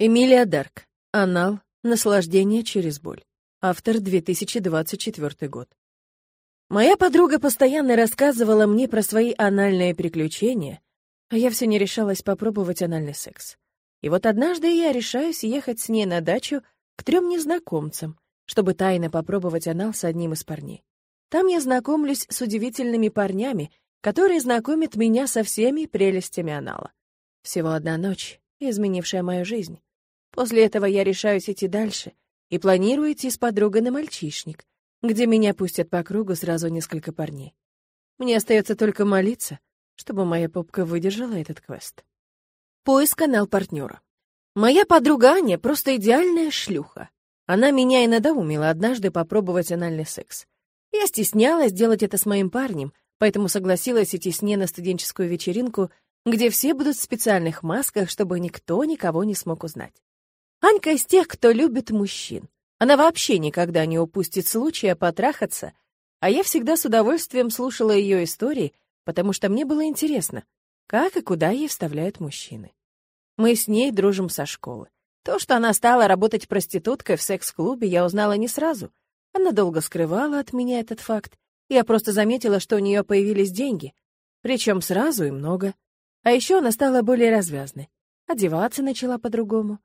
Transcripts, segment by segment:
Эмилия Дарк. Анал. Наслаждение через боль. Автор 2024 год. Моя подруга постоянно рассказывала мне про свои анальные приключения, а я все не решалась попробовать анальный секс. И вот однажды я решаюсь ехать с ней на дачу к трем незнакомцам, чтобы тайно попробовать анал с одним из парней. Там я знакомлюсь с удивительными парнями, которые знакомят меня со всеми прелестями анала. Всего одна ночь, изменившая мою жизнь. После этого я решаюсь идти дальше и планирую идти с подругой на мальчишник, где меня пустят по кругу сразу несколько парней. Мне остается только молиться, чтобы моя попка выдержала этот квест. Поиск канал партнера. Моя подруга Аня просто идеальная шлюха. Она меня и надоумила однажды попробовать анальный секс. Я стеснялась делать это с моим парнем, поэтому согласилась идти с ней на студенческую вечеринку, где все будут в специальных масках, чтобы никто никого не смог узнать. Анька из тех, кто любит мужчин. Она вообще никогда не упустит случая потрахаться, а я всегда с удовольствием слушала ее истории, потому что мне было интересно, как и куда ей вставляют мужчины. Мы с ней дружим со школы. То, что она стала работать проституткой в секс-клубе, я узнала не сразу. Она долго скрывала от меня этот факт. Я просто заметила, что у нее появились деньги, причем сразу и много. А еще она стала более развязной. Одеваться начала по-другому.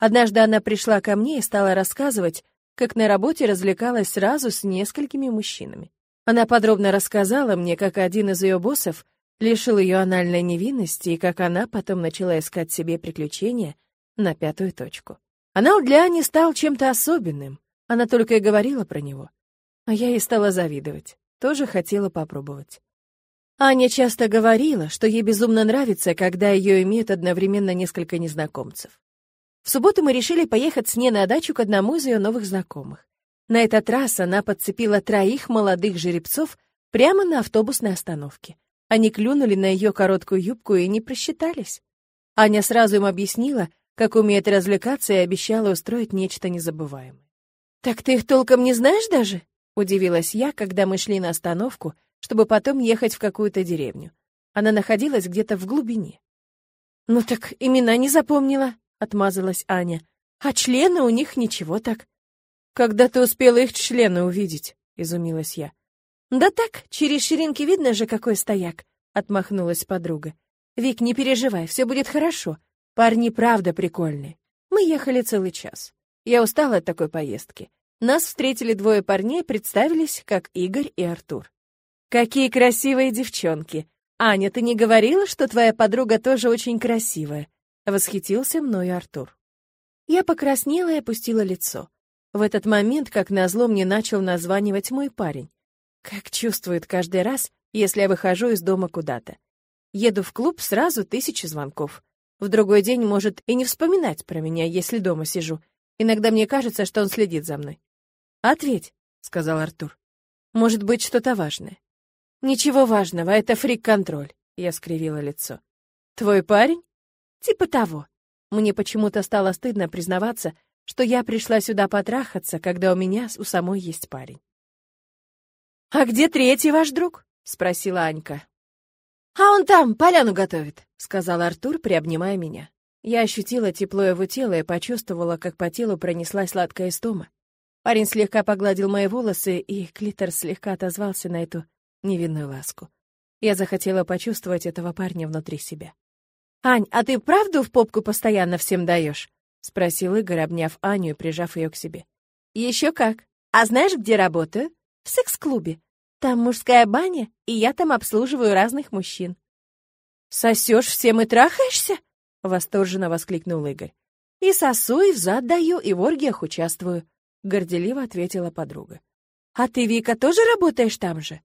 Однажды она пришла ко мне и стала рассказывать, как на работе развлекалась сразу с несколькими мужчинами. Она подробно рассказала мне, как один из ее боссов лишил ее анальной невинности и как она потом начала искать себе приключения на пятую точку. Анал для Ани стал чем-то особенным, она только и говорила про него. А я ей стала завидовать, тоже хотела попробовать. Аня часто говорила, что ей безумно нравится, когда ее имеют одновременно несколько незнакомцев. В субботу мы решили поехать с ней на дачу к одному из ее новых знакомых. На этот раз она подцепила троих молодых жеребцов прямо на автобусной остановке. Они клюнули на ее короткую юбку и не просчитались. Аня сразу им объяснила, как умеет развлекаться и обещала устроить нечто незабываемое. «Так ты их толком не знаешь даже?» — удивилась я, когда мы шли на остановку, чтобы потом ехать в какую-то деревню. Она находилась где-то в глубине. «Ну так имена не запомнила», отмазалась Аня. А члены у них ничего так. Когда ты успела их члены увидеть? изумилась я. Да так, через ширинки видно же, какой стояк, отмахнулась подруга. Вик, не переживай, все будет хорошо. Парни правда прикольные. Мы ехали целый час. Я устала от такой поездки. Нас встретили двое парней, представились как Игорь и Артур. Какие красивые девчонки. Аня, ты не говорила, что твоя подруга тоже очень красивая? Восхитился мной Артур. Я покраснела и опустила лицо. В этот момент, как назло, мне начал названивать мой парень. Как чувствует каждый раз, если я выхожу из дома куда-то. Еду в клуб, сразу тысячи звонков. В другой день может и не вспоминать про меня, если дома сижу. Иногда мне кажется, что он следит за мной. «Ответь», — сказал Артур. «Может быть, что-то важное». «Ничего важного, это фрик-контроль», — я скривила лицо. «Твой парень?» Типа того. Мне почему-то стало стыдно признаваться, что я пришла сюда потрахаться, когда у меня у самой есть парень. «А где третий ваш друг?» — спросила Анька. «А он там, поляну готовит», — сказал Артур, приобнимая меня. Я ощутила тепло его тела и почувствовала, как по телу пронеслась сладкая истома. Парень слегка погладил мои волосы, и клитор слегка отозвался на эту невинную ласку. Я захотела почувствовать этого парня внутри себя. «Ань, а ты правду в попку постоянно всем даешь?» — спросил Игорь, обняв Аню и прижав ее к себе. «Еще как. А знаешь, где работаю? В секс-клубе. Там мужская баня, и я там обслуживаю разных мужчин». «Сосешь всем и трахаешься?» — восторженно воскликнул Игорь. «И сосу, и взад даю, и в оргиях участвую», — горделиво ответила подруга. «А ты, Вика, тоже работаешь там же?»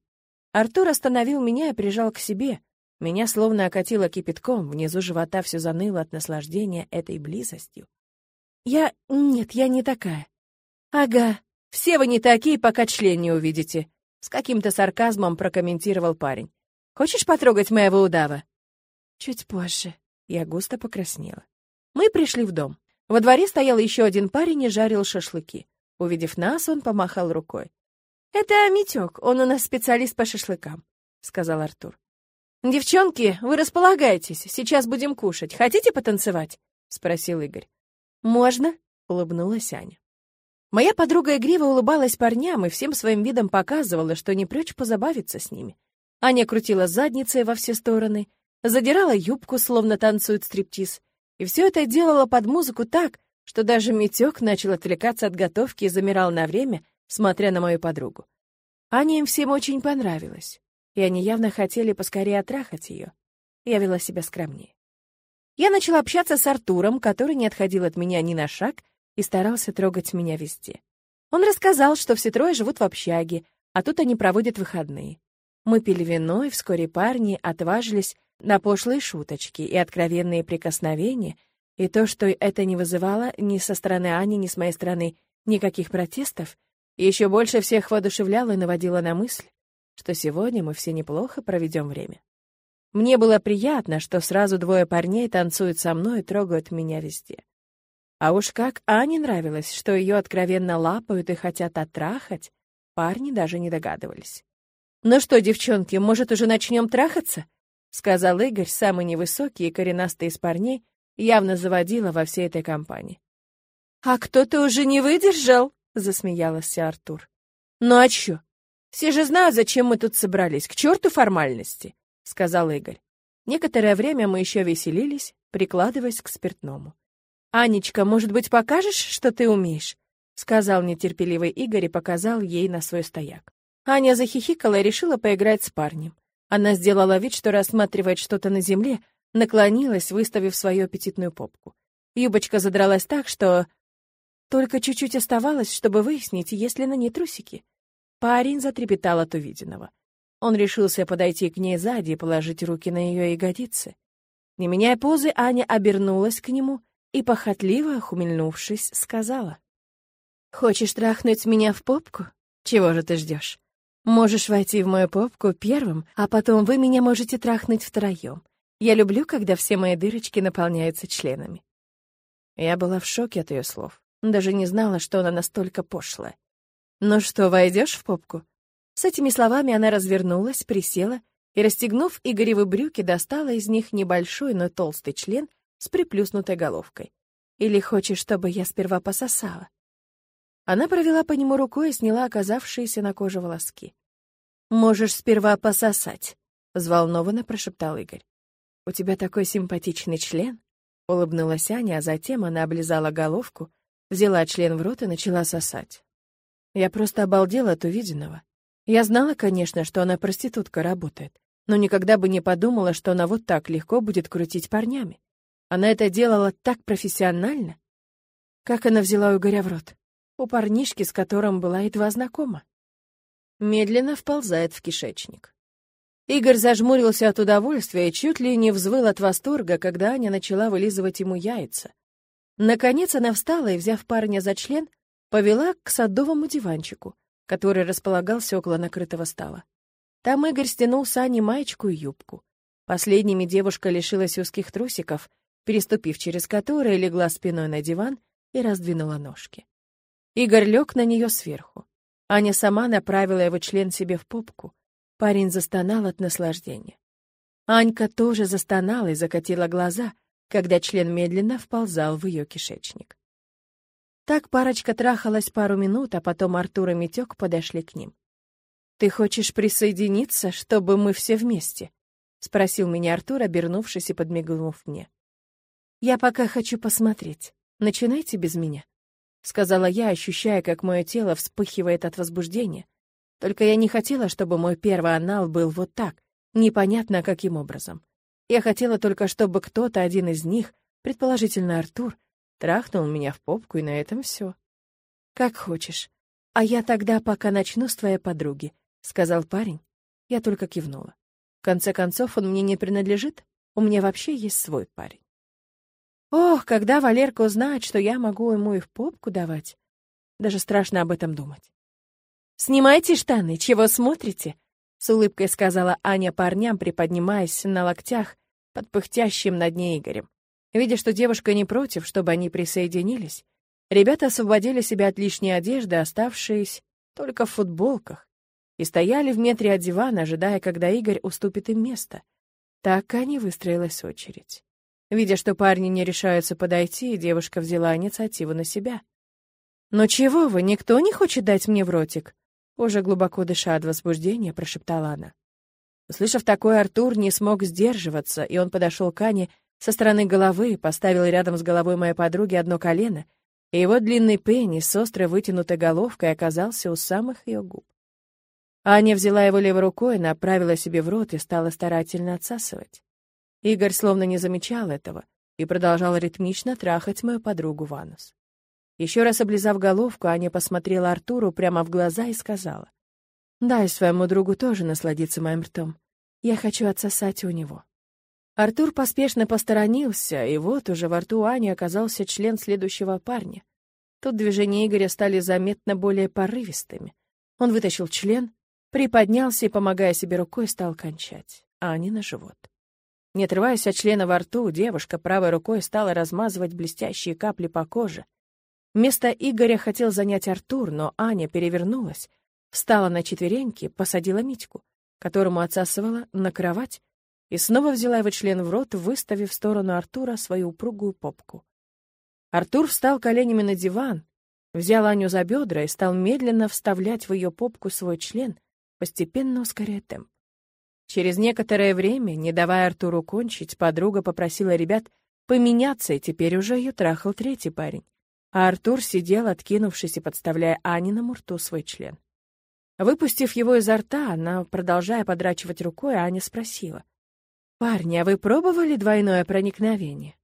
Артур остановил меня и прижал к себе, меня словно окатило кипятком, внизу живота все заныло от наслаждения этой близостью. Я... Нет, я не такая. Ага, все вы не такие, пока член не увидите. С каким-то сарказмом прокомментировал парень. Хочешь потрогать моего удава? Чуть позже. Я густо покраснела. Мы пришли в дом. Во дворе стоял еще один парень и жарил шашлыки. Увидев нас, он помахал рукой. «Это Митек, он у нас специалист по шашлыкам», — сказал Артур. «Девчонки, вы располагайтесь, сейчас будем кушать. Хотите потанцевать?» — спросил Игорь. «Можно?» — улыбнулась Аня. Моя подруга игриво улыбалась парням и всем своим видом показывала, что не прочь позабавиться с ними. Аня крутила задницей во все стороны, задирала юбку, словно танцует стриптиз, и все это делала под музыку так, что даже Митек начал отвлекаться от готовки и замирал на время, смотря на мою подругу. Аня им всем очень понравилась, и они явно хотели поскорее отрахать ее. Я вела себя скромнее. Я начала общаться с Артуром, который не отходил от меня ни на шаг и старался трогать меня везде. Он рассказал, что все трое живут в общаге, а тут они проводят выходные. Мы пили вино, и вскоре парни отважились на пошлые шуточки и откровенные прикосновения, и то, что это не вызывало ни со стороны Ани, ни с моей стороны никаких протестов, еще больше всех воодушевляло и наводило на мысль, что сегодня мы все неплохо проведем время. Мне было приятно, что сразу двое парней танцуют со мной и трогают меня везде. А уж как Ане нравилось, что ее откровенно лапают и хотят оттрахать, парни даже не догадывались. «Ну что, девчонки, может, уже начнем трахаться?» — сказал Игорь, самый невысокий и коренастый из парней, явно заводила во всей этой компании. «А кто-то уже не выдержал?» — засмеялся Артур. «Ну а чё? Все же знают, зачем мы тут собрались. К черту формальности!» — сказал Игорь. Некоторое время мы еще веселились, прикладываясь к спиртному. «Анечка, может быть, покажешь, что ты умеешь?» — сказал нетерпеливый Игорь и показал ей на свой стояк. Аня захихикала и решила поиграть с парнем. Она сделала вид, что рассматривает что-то на земле, наклонилась, выставив свою аппетитную попку. Юбочка задралась так, что только чуть-чуть оставалось, чтобы выяснить, есть ли на ней трусики. Парень затрепетал от увиденного. Он решился подойти к ней сзади и положить руки на ее ягодицы. Не меняя позы, Аня обернулась к нему и, похотливо ухмыльнувшись, сказала. «Хочешь трахнуть меня в попку? Чего же ты ждешь? Можешь войти в мою попку первым, а потом вы меня можете трахнуть втроем. Я люблю, когда все мои дырочки наполняются членами». Я была в шоке от ее слов. Даже не знала, что она настолько пошлая. «Ну что, войдешь в попку?» С этими словами она развернулась, присела и, расстегнув Игоревы брюки, достала из них небольшой, но толстый член с приплюснутой головкой. Или хочешь, чтобы я сперва пососала? Она провела по нему рукой и сняла оказавшиеся на коже волоски. «Можешь сперва пососать», — взволнованно прошептал Игорь. «У тебя такой симпатичный член», — улыбнулась Аня, а затем она облизала головку, взяла член в рот и начала сосать. Я просто обалдела от увиденного. Я знала, конечно, что она проститутка работает, но никогда бы не подумала, что она вот так легко будет крутить парнями. Она это делала так профессионально. Как она взяла у Игоря в рот? У парнишки, с которым была едва знакома. Медленно вползает в кишечник. Игорь зажмурился от удовольствия и чуть ли не взвыл от восторга, когда Аня начала вылизывать ему яйца. Наконец она встала и, взяв парня за член, повела к садовому диванчику, который располагался около накрытого стола. Там Игорь стянул с Ани маечку и юбку. Последними девушка лишилась узких трусиков — переступив через которые, легла спиной на диван и раздвинула ножки. Игорь лег на нее сверху. Аня сама направила его член себе в попку. Парень застонал от наслаждения. Анька тоже застонала и закатила глаза, когда член медленно вползал в ее кишечник. Так парочка трахалась пару минут, а потом Артур и Митек подошли к ним. «Ты хочешь присоединиться, чтобы мы все вместе?» — спросил меня Артур, обернувшись и подмигнув мне. «Я пока хочу посмотреть. Начинайте без меня», — сказала я, ощущая, как мое тело вспыхивает от возбуждения. Только я не хотела, чтобы мой первый анал был вот так, непонятно каким образом. Я хотела только, чтобы кто-то, один из них, предположительно Артур, трахнул меня в попку, и на этом все. «Как хочешь. А я тогда пока начну с твоей подруги», — сказал парень. Я только кивнула. В конце концов, он мне не принадлежит, у меня вообще есть свой парень. Ох, когда Валерка узнает, что я могу ему и в попку давать. Даже страшно об этом думать. «Снимайте штаны, чего смотрите?» — с улыбкой сказала Аня парням, приподнимаясь на локтях под пыхтящим над ней Игорем. Видя, что девушка не против, чтобы они присоединились, ребята освободили себя от лишней одежды, оставшись только в футболках, и стояли в метре от дивана, ожидая, когда Игорь уступит им место. Так Аня выстроилась очередь. Видя, что парни не решаются подойти, девушка взяла инициативу на себя. «Но чего вы, никто не хочет дать мне в ротик?» Уже глубоко дыша от возбуждения, прошептала она. Услышав такое, Артур не смог сдерживаться, и он подошел к Ане со стороны головы, поставил рядом с головой моей подруги одно колено, и его длинный пенис с острой вытянутой головкой оказался у самых ее губ. Аня взяла его левой рукой, направила себе в рот и стала старательно отсасывать. Игорь словно не замечал этого и продолжал ритмично трахать мою подругу в анус. Еще раз облизав головку, Аня посмотрела Артуру прямо в глаза и сказала, «Дай своему другу тоже насладиться моим ртом. Я хочу отсосать у него». Артур поспешно посторонился, и вот уже во рту Ани оказался член следующего парня. Тут движения Игоря стали заметно более порывистыми. Он вытащил член, приподнялся и, помогая себе рукой, стал кончать, а Ани на живот. Не отрываясь от члена во рту, девушка правой рукой стала размазывать блестящие капли по коже. Вместо Игоря хотел занять Артур, но Аня перевернулась, встала на четвереньки, посадила Митьку, которому отсасывала, на кровать, и снова взяла его член в рот, выставив в сторону Артура свою упругую попку. Артур встал коленями на диван, взял Аню за бедра и стал медленно вставлять в ее попку свой член, постепенно ускоряя темп. Через некоторое время, не давая Артуру кончить, подруга попросила ребят поменяться, и теперь уже ее трахал третий парень. А Артур сидел, откинувшись и подставляя Аниному рту свой член. Выпустив его изо рта, она, продолжая подрачивать рукой, Аня спросила — «Парни, а вы пробовали двойное проникновение?»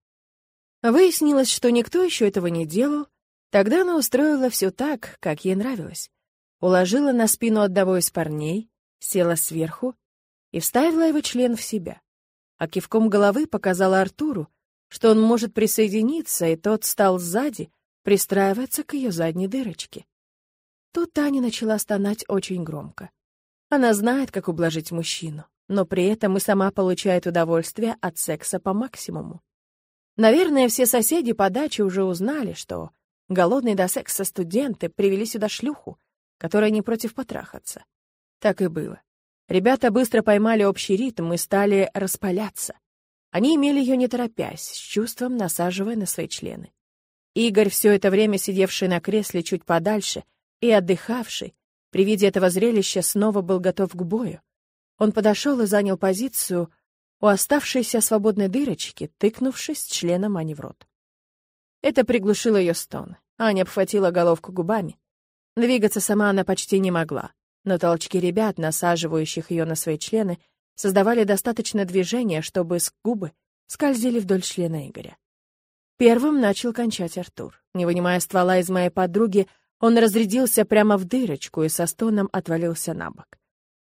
Выяснилось, что никто еще этого не делал. Тогда она устроила все так, как ей нравилось. Уложила на спину одного из парней, села сверху и вставила его член в себя. А кивком головы показала Артуру, что он может присоединиться, и тот стал сзади, пристраиваться к ее задней дырочке. Тут Таня начала стонать очень громко. Она знает, как ублажить мужчину но при этом и сама получает удовольствие от секса по максимуму. Наверное, все соседи по даче уже узнали, что голодные до секса студенты привели сюда шлюху, которая не против потрахаться. Так и было. Ребята быстро поймали общий ритм и стали распаляться. Они имели ее не торопясь, с чувством насаживая на свои члены. Игорь, все это время сидевший на кресле чуть подальше и отдыхавший, при виде этого зрелища снова был готов к бою. Он подошел и занял позицию у оставшейся свободной дырочки, тыкнувшись членом Ани в рот. Это приглушило ее стон. Аня обхватила головку губами. Двигаться сама она почти не могла, но толчки ребят, насаживающих ее на свои члены, создавали достаточно движения, чтобы с губы скользили вдоль члена Игоря. Первым начал кончать Артур. Не вынимая ствола из моей подруги, он разрядился прямо в дырочку и со стоном отвалился на бок.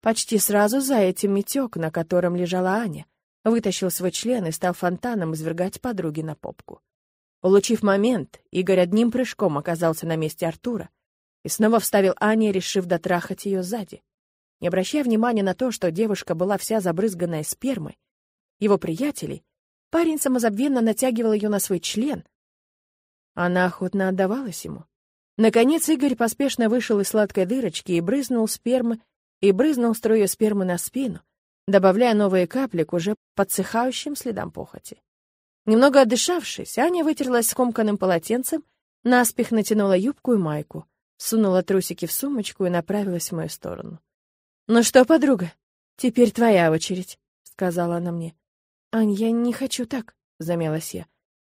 Почти сразу за этим метек, на котором лежала Аня, вытащил свой член и стал фонтаном извергать подруги на попку. Улучив момент, Игорь одним прыжком оказался на месте Артура и снова вставил Ане, решив дотрахать ее сзади. Не обращая внимания на то, что девушка была вся забрызганная спермой, его приятелей, парень самозабвенно натягивал ее на свой член. Она охотно отдавалась ему. Наконец Игорь поспешно вышел из сладкой дырочки и брызнул спермы и брызнул струю спермы на спину, добавляя новые капли к уже подсыхающим следам похоти. Немного отдышавшись, Аня вытерлась скомканным полотенцем, наспех натянула юбку и майку, сунула трусики в сумочку и направилась в мою сторону. «Ну что, подруга, теперь твоя очередь», — сказала она мне. «Ань, я не хочу так», — замялась я.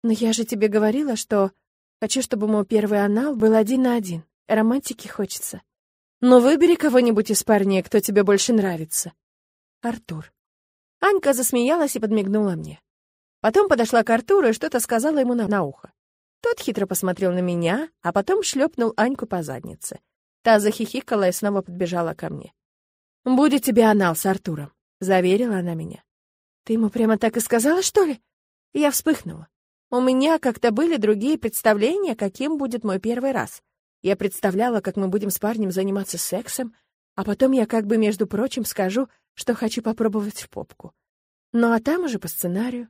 «Но я же тебе говорила, что хочу, чтобы мой первый анал был один на один. Романтики хочется». Но выбери кого-нибудь из парней, кто тебе больше нравится. Артур. Анька засмеялась и подмигнула мне. Потом подошла к Артуру и что-то сказала ему на, на ухо. Тот хитро посмотрел на меня, а потом шлепнул Аньку по заднице. Та захихикала и снова подбежала ко мне. «Будет тебе анал с Артуром», — заверила она меня. «Ты ему прямо так и сказала, что ли?» Я вспыхнула. У меня как-то были другие представления, каким будет мой первый раз. Я представляла, как мы будем с парнем заниматься сексом, а потом я как бы, между прочим, скажу, что хочу попробовать в попку. Ну а там уже по сценарию.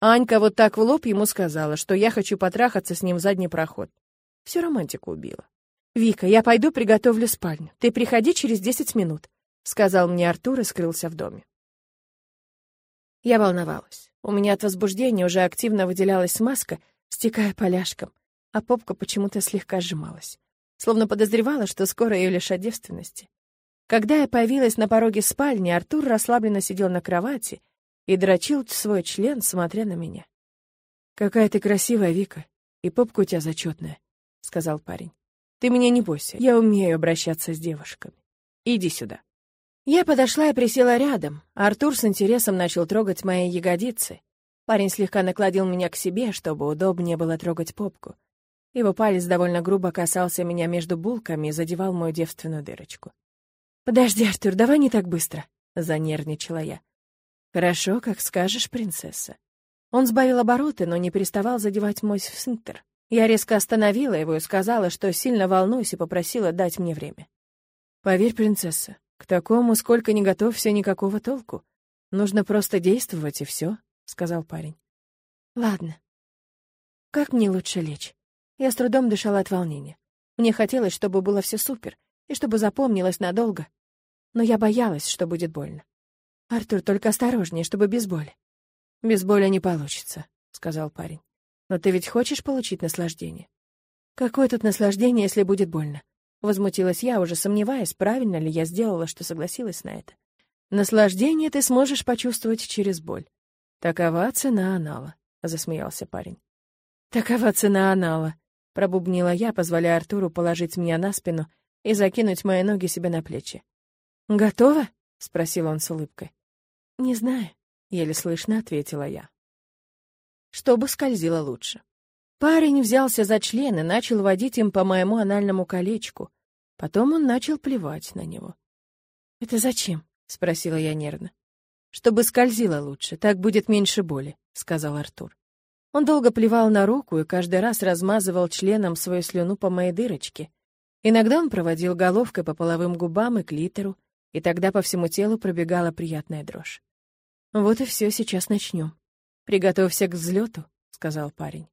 Анька вот так в лоб ему сказала, что я хочу потрахаться с ним в задний проход. Всю романтику убила. «Вика, я пойду приготовлю спальню. Ты приходи через десять минут», — сказал мне Артур и скрылся в доме. Я волновалась. У меня от возбуждения уже активно выделялась смазка, стекая поляшком, а попка почему-то слегка сжималась. Словно подозревала, что скоро ее лишат девственности. Когда я появилась на пороге спальни, Артур расслабленно сидел на кровати и дрочил свой член, смотря на меня. «Какая ты красивая, Вика, и попка у тебя зачетная», — сказал парень. «Ты меня не бойся, я умею обращаться с девушками. Иди сюда». Я подошла и присела рядом. Артур с интересом начал трогать мои ягодицы. Парень слегка накладил меня к себе, чтобы удобнее было трогать попку. Его палец довольно грубо касался меня между булками и задевал мою девственную дырочку. «Подожди, Артур, давай не так быстро», — занервничала я. «Хорошо, как скажешь, принцесса». Он сбавил обороты, но не переставал задевать мой сфинктер. Я резко остановила его и сказала, что сильно волнуюсь и попросила дать мне время. «Поверь, принцесса, к такому, сколько не готовься, никакого толку. Нужно просто действовать, и все, сказал парень. Ладно. Как мне лучше лечь? Я с трудом дышала от волнения. Мне хотелось, чтобы было все супер, и чтобы запомнилось надолго. Но я боялась, что будет больно. Артур, только осторожнее, чтобы без боли. Без боли не получится, сказал парень. Но ты ведь хочешь получить наслаждение? Какое тут наслаждение, если будет больно? Возмутилась я, уже сомневаясь, правильно ли я сделала, что согласилась на это. Наслаждение ты сможешь почувствовать через боль. Такова цена анала, засмеялся парень. Такова цена анала, пробубнила я, позволяя Артуру положить меня на спину и закинуть мои ноги себе на плечи. Готова? спросил он с улыбкой. Не знаю, еле слышно ответила я. Чтобы скользило лучше. Парень взялся за член и начал водить им по моему анальному колечку. Потом он начал плевать на него. «Это зачем?» — спросила я нервно. «Чтобы скользило лучше, так будет меньше боли», — сказал Артур. Он долго плевал на руку и каждый раз размазывал членом свою слюну по моей дырочке. Иногда он проводил головкой по половым губам и клитору, и тогда по всему телу пробегала приятная дрожь. «Вот и все, сейчас начнем. Приготовься к взлету», — сказал парень.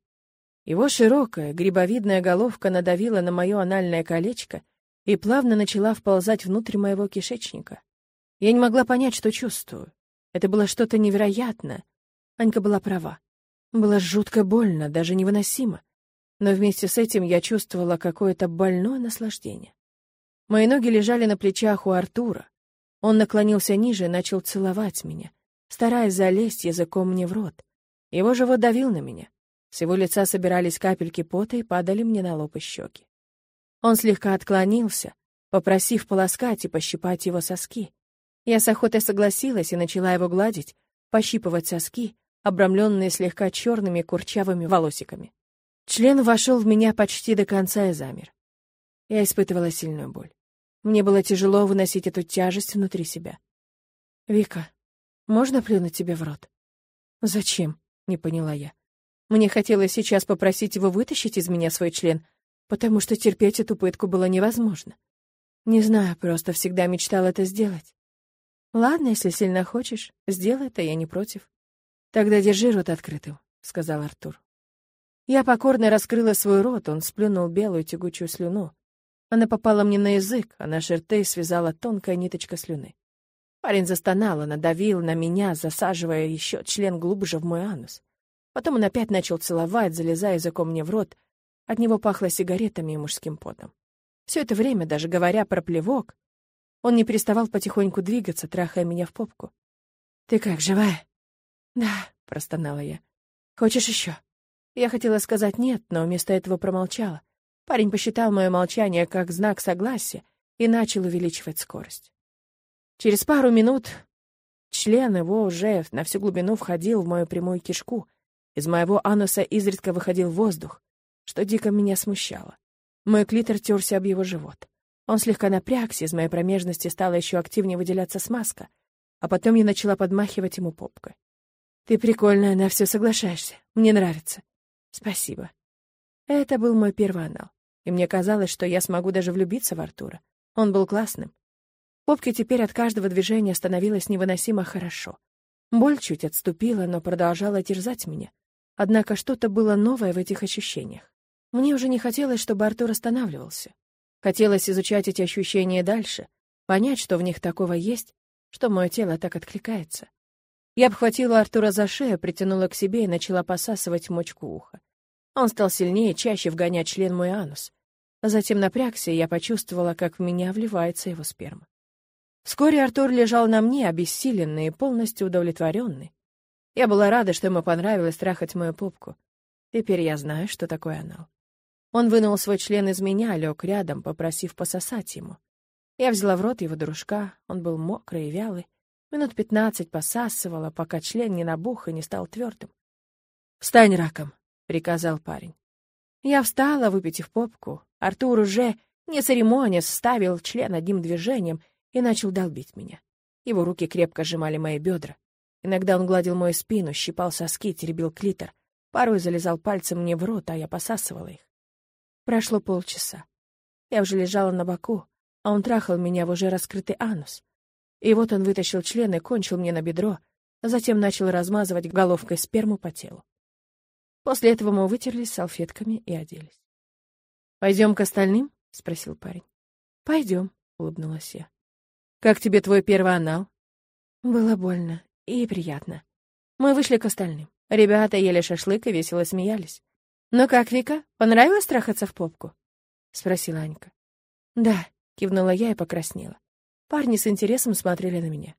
Его широкая, грибовидная головка надавила на мое анальное колечко и плавно начала вползать внутрь моего кишечника. Я не могла понять, что чувствую. Это было что-то невероятное. Анька была права. Было жутко больно, даже невыносимо. Но вместе с этим я чувствовала какое-то больное наслаждение. Мои ноги лежали на плечах у Артура. Он наклонился ниже и начал целовать меня, стараясь залезть языком мне в рот. Его живот давил на меня. С его лица собирались капельки пота и падали мне на лоб и щеки. Он слегка отклонился, попросив полоскать и пощипать его соски. Я с охотой согласилась и начала его гладить, пощипывать соски, обрамленные слегка черными курчавыми волосиками. Член вошел в меня почти до конца и замер. Я испытывала сильную боль. Мне было тяжело выносить эту тяжесть внутри себя. «Вика, можно плюнуть тебе в рот?» «Зачем?» — не поняла я. Мне хотелось сейчас попросить его вытащить из меня свой член, потому что терпеть эту пытку было невозможно. Не знаю, просто всегда мечтал это сделать. Ладно, если сильно хочешь, сделай это, я не против. Тогда держи рот открытым, сказал Артур. Я покорно раскрыла свой рот, он сплюнул белую тягучую слюну. Она попала мне на язык, а на шерты связала тонкая ниточка слюны. Парень застонал надавил на меня, засаживая еще член глубже в мой анус. Потом он опять начал целовать, залезая языком мне в рот. От него пахло сигаретами и мужским потом. Все это время, даже говоря про плевок, он не переставал потихоньку двигаться, трахая меня в попку. «Ты как, живая?» «Да», — простонала я. «Хочешь еще?» Я хотела сказать «нет», но вместо этого промолчала. Парень посчитал мое молчание как знак согласия и начал увеличивать скорость. Через пару минут член его уже на всю глубину входил в мою прямую кишку — из моего ануса изредка выходил воздух, что дико меня смущало. Мой клитор терся об его живот. Он слегка напрягся, из моей промежности стала еще активнее выделяться смазка, а потом я начала подмахивать ему попкой. «Ты прикольная, на все соглашаешься. Мне нравится». «Спасибо». Это был мой первый анал, и мне казалось, что я смогу даже влюбиться в Артура. Он был классным. Попке теперь от каждого движения становилось невыносимо хорошо. Боль чуть отступила, но продолжала терзать меня. Однако что-то было новое в этих ощущениях. Мне уже не хотелось, чтобы Артур останавливался. Хотелось изучать эти ощущения дальше, понять, что в них такого есть, что мое тело так откликается. Я обхватила Артура за шею, притянула к себе и начала посасывать мочку уха. Он стал сильнее, чаще вгонять член мой анус. Затем напрягся, и я почувствовала, как в меня вливается его сперма. Вскоре Артур лежал на мне, обессиленный и полностью удовлетворенный. Я была рада, что ему понравилось трахать мою попку. Теперь я знаю, что такое анал. Он вынул свой член из меня, лег рядом, попросив пососать ему. Я взяла в рот его дружка, он был мокрый и вялый. Минут пятнадцать посасывала, пока член не набух и не стал твердым. «Встань раком», — приказал парень. Я встала, выпитив попку. Артур уже, не церемонясь, вставил член одним движением и начал долбить меня. Его руки крепко сжимали мои бедра. Иногда он гладил мою спину, щипал соски, теребил клитор. Порой залезал пальцем мне в рот, а я посасывала их. Прошло полчаса. Я уже лежала на боку, а он трахал меня в уже раскрытый анус. И вот он вытащил член и кончил мне на бедро, а затем начал размазывать головкой сперму по телу. После этого мы вытерлись салфетками и оделись. «Пойдем к остальным?» — спросил парень. «Пойдем», — улыбнулась я. «Как тебе твой первый анал?» Было больно и приятно. Мы вышли к остальным. Ребята ели шашлык и весело смеялись. «Ну как, Вика, понравилось трахаться в попку?» — спросила Анька. «Да», — кивнула я и покраснела. Парни с интересом смотрели на меня.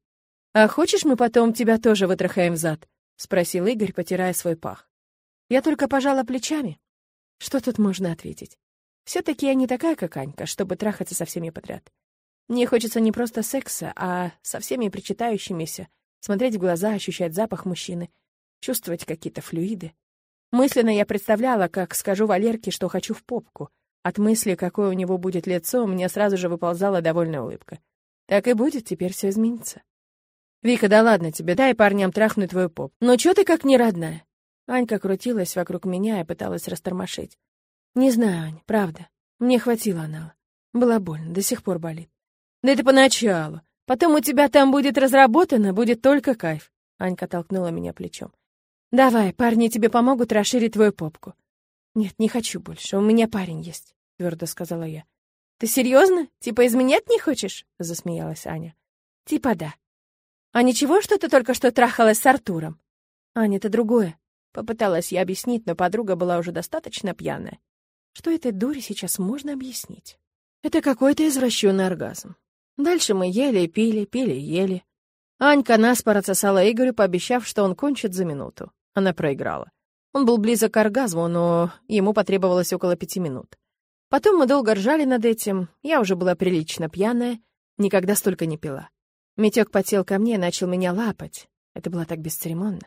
«А хочешь, мы потом тебя тоже вытрахаем зад?» — спросил Игорь, потирая свой пах. Я только пожала плечами. Что тут можно ответить? все таки я не такая, как Анька, чтобы трахаться со всеми подряд. Мне хочется не просто секса, а со всеми причитающимися, смотреть в глаза, ощущать запах мужчины, чувствовать какие-то флюиды. Мысленно я представляла, как скажу Валерке, что хочу в попку. От мысли, какое у него будет лицо, мне сразу же выползала довольная улыбка. Так и будет, теперь все изменится. «Вика, да ладно тебе, дай парням трахнуть твою поп. Ну чё ты как не родная?» Анька крутилась вокруг меня и пыталась растормошить. «Не знаю, Ань, правда. Мне хватило анала. Было больно, до сих пор болит. Да это поначалу. Потом у тебя там будет разработано, будет только кайф». Анька толкнула меня плечом. «Давай, парни тебе помогут расширить твою попку». «Нет, не хочу больше, у меня парень есть», — твердо сказала я. «Ты серьезно? Типа изменять не хочешь?» — засмеялась Аня. «Типа да». «А ничего, что ты только что трахалась с Артуром?» «Аня, это другое». Попыталась я объяснить, но подруга была уже достаточно пьяная. Что этой дуре сейчас можно объяснить? Это какой-то извращенный оргазм. Дальше мы ели пили, пили ели. Анька наспор отсосала Игорю, пообещав, что он кончит за минуту. Она проиграла. Он был близок к оргазму, но ему потребовалось около пяти минут. Потом мы долго ржали над этим, я уже была прилично пьяная, никогда столько не пила. Митёк потел ко мне и начал меня лапать. Это было так бесцеремонно.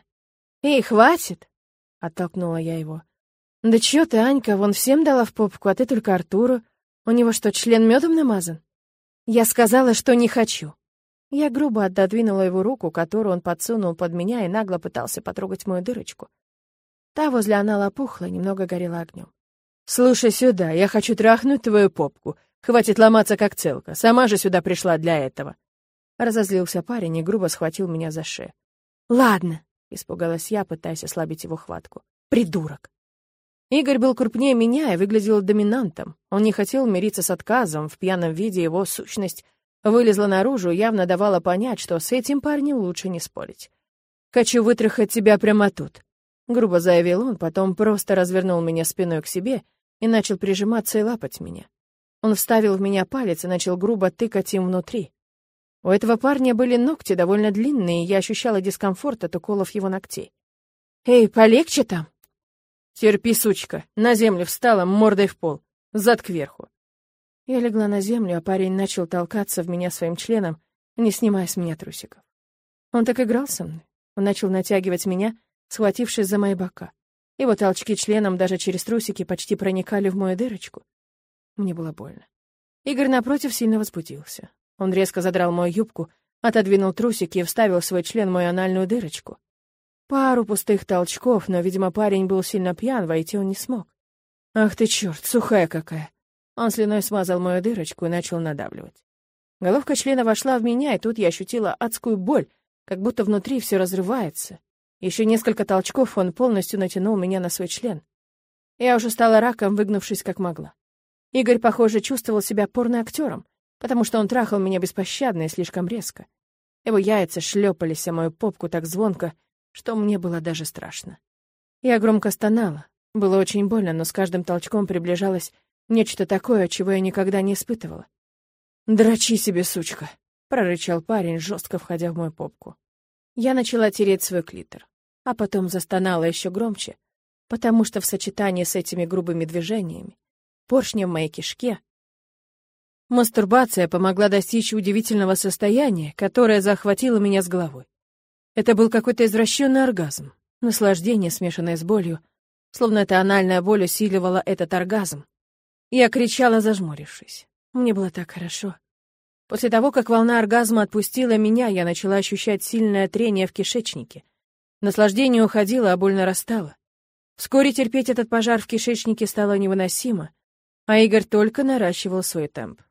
«Эй, хватит!» — оттолкнула я его. «Да чё ты, Анька, вон всем дала в попку, а ты только Артуру. У него что, член медом намазан?» Я сказала, что не хочу. Я грубо отодвинула его руку, которую он подсунул под меня и нагло пытался потрогать мою дырочку. Та возле анала пухла, немного горела огнем. «Слушай сюда, я хочу трахнуть твою попку. Хватит ломаться, как целка. Сама же сюда пришла для этого». Разозлился парень и грубо схватил меня за шею. «Ладно», — испугалась я, пытаясь ослабить его хватку. «Придурок». Игорь был крупнее меня и выглядел доминантом. Он не хотел мириться с отказом, в пьяном виде его сущность вылезла наружу явно давала понять, что с этим парнем лучше не спорить. «Хочу вытрахать тебя прямо тут», — грубо заявил он, потом просто развернул меня спиной к себе и начал прижиматься и лапать меня. Он вставил в меня палец и начал грубо тыкать им внутри. У этого парня были ногти довольно длинные, и я ощущала дискомфорт от уколов его ногтей. «Эй, полегче там!» «Терпи, сучка!» На землю встала, мордой в пол, зад кверху. Я легла на землю, а парень начал толкаться в меня своим членом, не снимая с меня трусиков. Он так играл со мной. Он начал натягивать меня, схватившись за мои бока. Его толчки членом даже через трусики почти проникали в мою дырочку. Мне было больно. Игорь, напротив, сильно возбудился. Он резко задрал мою юбку, отодвинул трусики и вставил свой член в мою анальную дырочку. Пару пустых толчков, но, видимо, парень был сильно пьян, войти он не смог. «Ах ты черт, сухая какая!» Он слюной смазал мою дырочку и начал надавливать. Головка члена вошла в меня, и тут я ощутила адскую боль, как будто внутри все разрывается. Еще несколько толчков он полностью натянул меня на свой член. Я уже стала раком, выгнувшись как могла. Игорь, похоже, чувствовал себя порноактером, потому что он трахал меня беспощадно и слишком резко. Его яйца шлепались о мою попку так звонко, что мне было даже страшно. Я громко стонала. Было очень больно, но с каждым толчком приближалось нечто такое, чего я никогда не испытывала. «Дрочи себе, сучка!» — прорычал парень, жестко входя в мою попку. Я начала тереть свой клитор, а потом застонала еще громче, потому что в сочетании с этими грубыми движениями, поршнем моей кишке, мастурбация помогла достичь удивительного состояния, которое захватило меня с головой. Это был какой-то извращенный оргазм, наслаждение, смешанное с болью, словно эта анальная боль усиливала этот оргазм. Я кричала, зажмурившись. Мне было так хорошо. После того, как волна оргазма отпустила меня, я начала ощущать сильное трение в кишечнике. Наслаждение уходило, а боль нарастала. Вскоре терпеть этот пожар в кишечнике стало невыносимо, а Игорь только наращивал свой темп.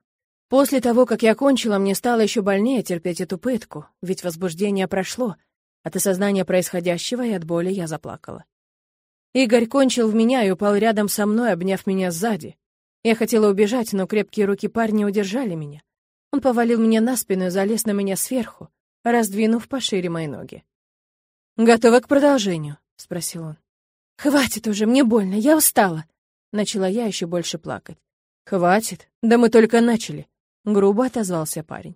После того, как я кончила, мне стало еще больнее терпеть эту пытку, ведь возбуждение прошло. От осознания происходящего и от боли я заплакала. Игорь кончил в меня и упал рядом со мной, обняв меня сзади. Я хотела убежать, но крепкие руки парня удержали меня. Он повалил меня на спину и залез на меня сверху, раздвинув пошире мои ноги. «Готова к продолжению?» — спросил он. «Хватит уже, мне больно, я устала!» Начала я еще больше плакать. «Хватит, да мы только начали!» — грубо отозвался парень.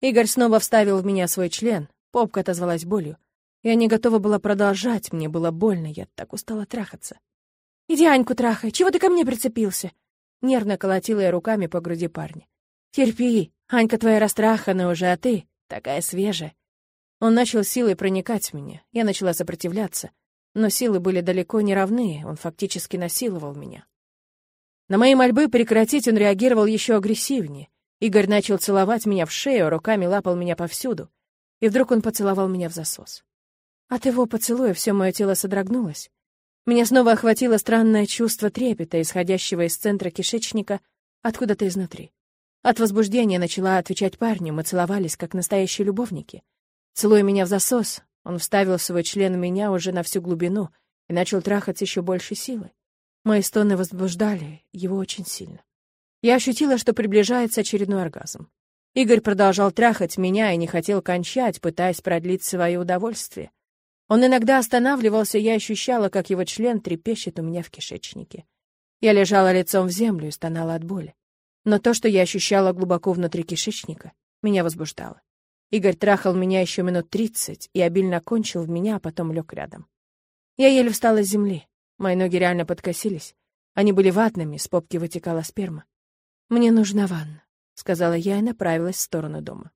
Игорь снова вставил в меня свой член, попка отозвалась болью. Я не готова была продолжать, мне было больно, я так устала трахаться. «Иди Аньку трахай, чего ты ко мне прицепился?» Нервно колотила я руками по груди парня. «Терпи, Анька твоя растрахана уже, а ты такая свежая». Он начал силой проникать в меня. Я начала сопротивляться, но силы были далеко не равны, он фактически насиловал меня. На мои мольбы прекратить он реагировал еще агрессивнее. Игорь начал целовать меня в шею, руками лапал меня повсюду. И вдруг он поцеловал меня в засос. От его поцелуя все мое тело содрогнулось. Меня снова охватило странное чувство трепета, исходящего из центра кишечника, откуда-то изнутри. От возбуждения начала отвечать парню, мы целовались, как настоящие любовники. Целуя меня в засос, он вставил свой член в меня уже на всю глубину и начал трахать еще больше силы. Мои стоны возбуждали его очень сильно. Я ощутила, что приближается очередной оргазм. Игорь продолжал трахать меня и не хотел кончать, пытаясь продлить свое удовольствие. Он иногда останавливался, и я ощущала, как его член трепещет у меня в кишечнике. Я лежала лицом в землю и стонала от боли. Но то, что я ощущала глубоко внутри кишечника, меня возбуждало. Игорь трахал меня еще минут тридцать и обильно кончил в меня, а потом лег рядом. Я еле встала с земли. Мои ноги реально подкосились. Они были ватными, с попки вытекала сперма. «Мне нужна ванна», — сказала я и направилась в сторону дома.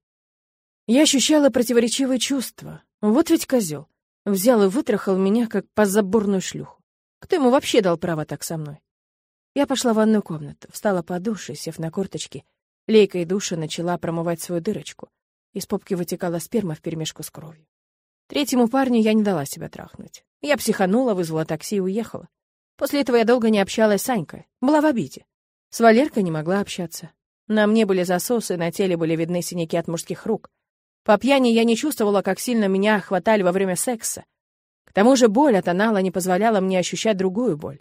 Я ощущала противоречивые чувства. Вот ведь козел. Взял и вытрахал меня, как позаборную шлюху. Кто ему вообще дал право так со мной? Я пошла в ванную комнату, встала под душ и, сев на корточки, лейкой душа начала промывать свою дырочку. Из попки вытекала сперма вперемешку с кровью. Третьему парню я не дала себя трахнуть. Я психанула, вызвала такси и уехала. После этого я долго не общалась с Санькой. Была в обиде. С Валеркой не могла общаться. На мне были засосы, на теле были видны синяки от мужских рук. По пьяни я не чувствовала, как сильно меня хватали во время секса. К тому же боль от анала не позволяла мне ощущать другую боль.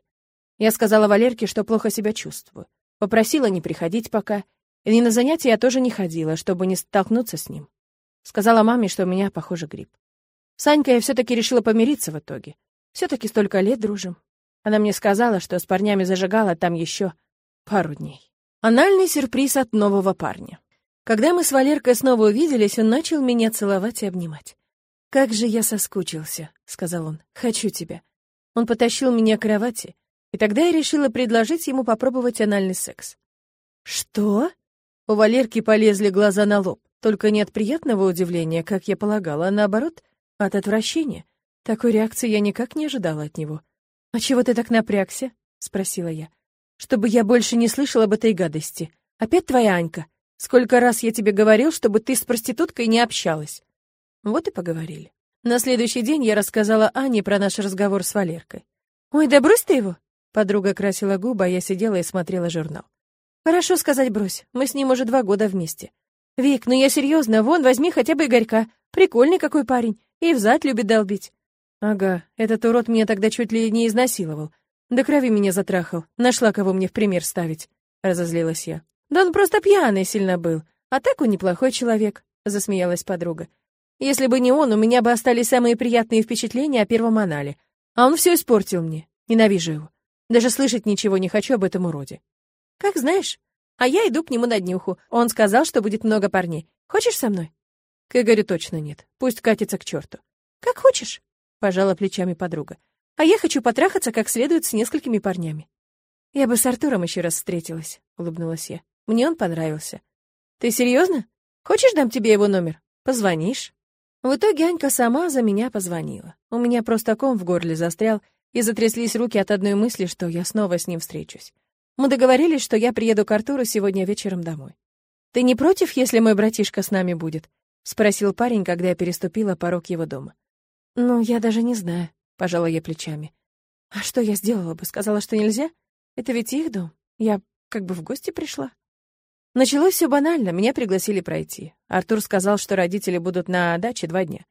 Я сказала Валерке, что плохо себя чувствую. Попросила не приходить пока, и на занятия я тоже не ходила, чтобы не столкнуться с ним. Сказала маме, что у меня, похоже, грипп. Санька я все-таки решила помириться в итоге. Все-таки столько лет дружим. Она мне сказала, что с парнями зажигала там еще пару дней. Анальный сюрприз от нового парня. Когда мы с Валеркой снова увиделись, он начал меня целовать и обнимать. «Как же я соскучился», — сказал он. «Хочу тебя». Он потащил меня к кровати, и тогда я решила предложить ему попробовать анальный секс. «Что?» У Валерки полезли глаза на лоб. Только не от приятного удивления, как я полагала, а наоборот, от отвращения. Такой реакции я никак не ожидала от него. «А чего ты так напрягся?» — спросила я. «Чтобы я больше не слышала об этой гадости. Опять твоя Анька? Сколько раз я тебе говорил, чтобы ты с проституткой не общалась?» Вот и поговорили. На следующий день я рассказала Ане про наш разговор с Валеркой. «Ой, да брось ты его!» Подруга красила губы, а я сидела и смотрела журнал. Хорошо сказать брось, мы с ним уже два года вместе. Вик, ну я серьезно, вон, возьми хотя бы Игорька. Прикольный какой парень, и взад любит долбить. Ага, этот урод меня тогда чуть ли не изнасиловал. До крови меня затрахал, нашла кого мне в пример ставить. Разозлилась я. Да он просто пьяный сильно был, а так он неплохой человек, засмеялась подруга. Если бы не он, у меня бы остались самые приятные впечатления о первом анале. А он все испортил мне. Ненавижу его. Даже слышать ничего не хочу об этом уроде. Как знаешь. А я иду к нему на днюху. Он сказал, что будет много парней. Хочешь со мной? К Игорю точно нет. Пусть катится к черту. Как хочешь, пожала плечами подруга. А я хочу потрахаться как следует с несколькими парнями. Я бы с Артуром еще раз встретилась, улыбнулась я. Мне он понравился. Ты серьезно? Хочешь, дам тебе его номер? Позвонишь? В итоге Анька сама за меня позвонила. У меня просто ком в горле застрял, и затряслись руки от одной мысли, что я снова с ним встречусь. Мы договорились, что я приеду к Артуру сегодня вечером домой. «Ты не против, если мой братишка с нами будет?» — спросил парень, когда я переступила порог его дома. «Ну, я даже не знаю», — пожала я плечами. «А что я сделала бы? Сказала, что нельзя? Это ведь их дом. Я как бы в гости пришла». Началось все банально, меня пригласили пройти. Артур сказал, что родители будут на даче два дня.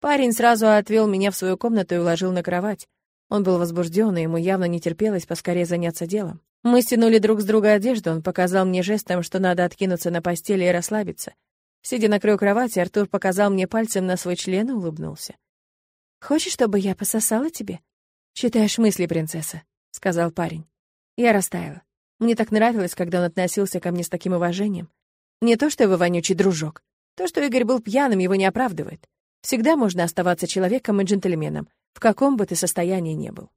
Парень сразу отвел меня в свою комнату и уложил на кровать. Он был возбужден, и ему явно не терпелось поскорее заняться делом. Мы стянули друг с друга одежду, он показал мне жестом, что надо откинуться на постели и расслабиться. Сидя на краю кровати, Артур показал мне пальцем на свой член и улыбнулся. «Хочешь, чтобы я пососала тебе?» «Читаешь мысли, принцесса», — сказал парень. Я растаяла. Мне так нравилось, когда он относился ко мне с таким уважением. Не то, что его вонючий дружок. То, что Игорь был пьяным, его не оправдывает. Всегда можно оставаться человеком и джентльменом, в каком бы ты состоянии ни был.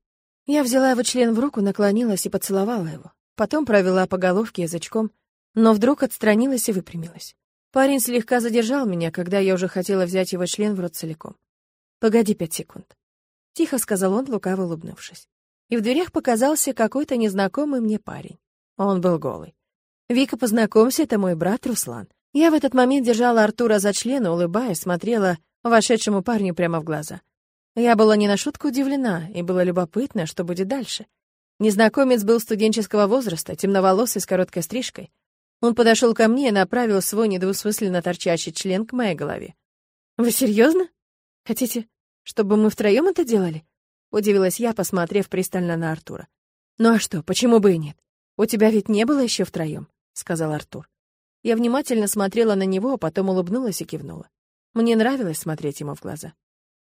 Я взяла его член в руку, наклонилась и поцеловала его. Потом провела по головке язычком, но вдруг отстранилась и выпрямилась. Парень слегка задержал меня, когда я уже хотела взять его член в рот целиком. «Погоди пять секунд», — тихо сказал он, лукаво улыбнувшись. И в дверях показался какой-то незнакомый мне парень. Он был голый. «Вика, познакомься, это мой брат Руслан». Я в этот момент держала Артура за член, улыбаясь, смотрела вошедшему парню прямо в глаза. Я была не на шутку удивлена, и было любопытно, что будет дальше. Незнакомец был студенческого возраста, темноволосый, с короткой стрижкой. Он подошел ко мне и направил свой недвусмысленно торчащий член к моей голове. «Вы серьезно? Хотите, чтобы мы втроем это делали?» Удивилась я, посмотрев пристально на Артура. «Ну а что, почему бы и нет? У тебя ведь не было еще втроем?» — сказал Артур. Я внимательно смотрела на него, а потом улыбнулась и кивнула. Мне нравилось смотреть ему в глаза.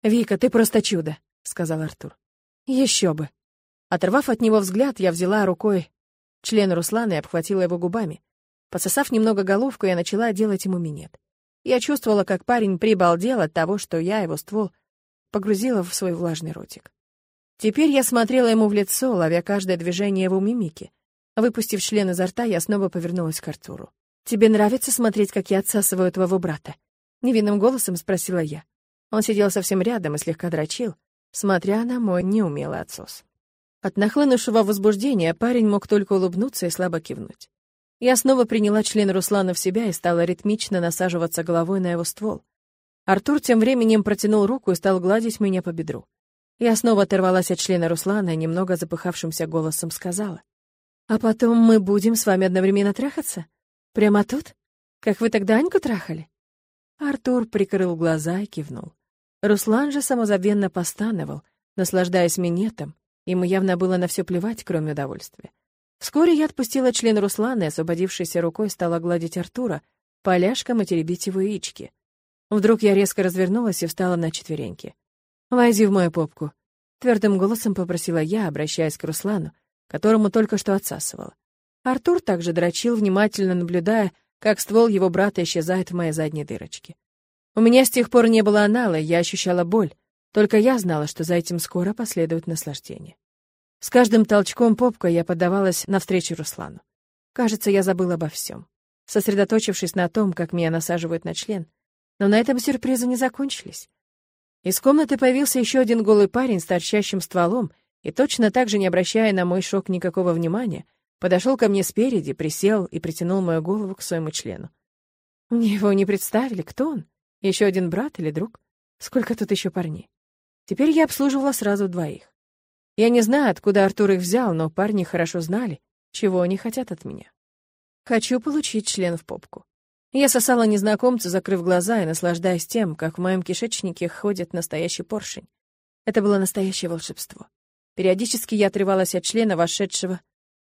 «Вика, ты просто чудо», — сказал Артур. «Еще бы». Оторвав от него взгляд, я взяла рукой член Руслана и обхватила его губами. Пососав немного головку, я начала делать ему минет. Я чувствовала, как парень прибалдел от того, что я его ствол погрузила в свой влажный ротик. Теперь я смотрела ему в лицо, ловя каждое движение его мимики. Выпустив член изо рта, я снова повернулась к Артуру. «Тебе нравится смотреть, как я отсасываю твоего брата?» Невинным голосом спросила я. Он сидел совсем рядом и слегка дрочил, смотря на мой неумелый отсос. От нахлынувшего возбуждения парень мог только улыбнуться и слабо кивнуть. Я снова приняла член Руслана в себя и стала ритмично насаживаться головой на его ствол. Артур тем временем протянул руку и стал гладить меня по бедру. Я снова оторвалась от члена Руслана и немного запыхавшимся голосом сказала. «А потом мы будем с вами одновременно трахаться? Прямо тут? Как вы тогда Аньку трахали?» Артур прикрыл глаза и кивнул. Руслан же самозабвенно постановал, наслаждаясь минетом. Ему явно было на все плевать, кроме удовольствия. Вскоре я отпустила член Руслана и, освободившейся рукой, стала гладить Артура, поляшком и теребить его яички. Вдруг я резко развернулась и встала на четвереньки. «Войди в мою попку», — твердым голосом попросила я, обращаясь к Руслану, которому только что отсасывала. Артур также дрочил, внимательно наблюдая, как ствол его брата исчезает в моей задней дырочке. У меня с тех пор не было анала, я ощущала боль, только я знала, что за этим скоро последует наслаждение. С каждым толчком попка я поддавалась навстречу Руслану. Кажется, я забыла обо всем, сосредоточившись на том, как меня насаживают на член. Но на этом сюрпризы не закончились. Из комнаты появился еще один голый парень с торчащим стволом и, точно так же не обращая на мой шок никакого внимания, Подошел ко мне спереди, присел и притянул мою голову к своему члену. Мне его не представили, кто он? Еще один брат или друг? Сколько тут еще парней? Теперь я обслуживала сразу двоих. Я не знаю, откуда Артур их взял, но парни хорошо знали, чего они хотят от меня. Хочу получить член в попку. Я сосала незнакомца, закрыв глаза и наслаждаясь тем, как в моем кишечнике ходит настоящий поршень. Это было настоящее волшебство. Периодически я отрывалась от члена, вошедшего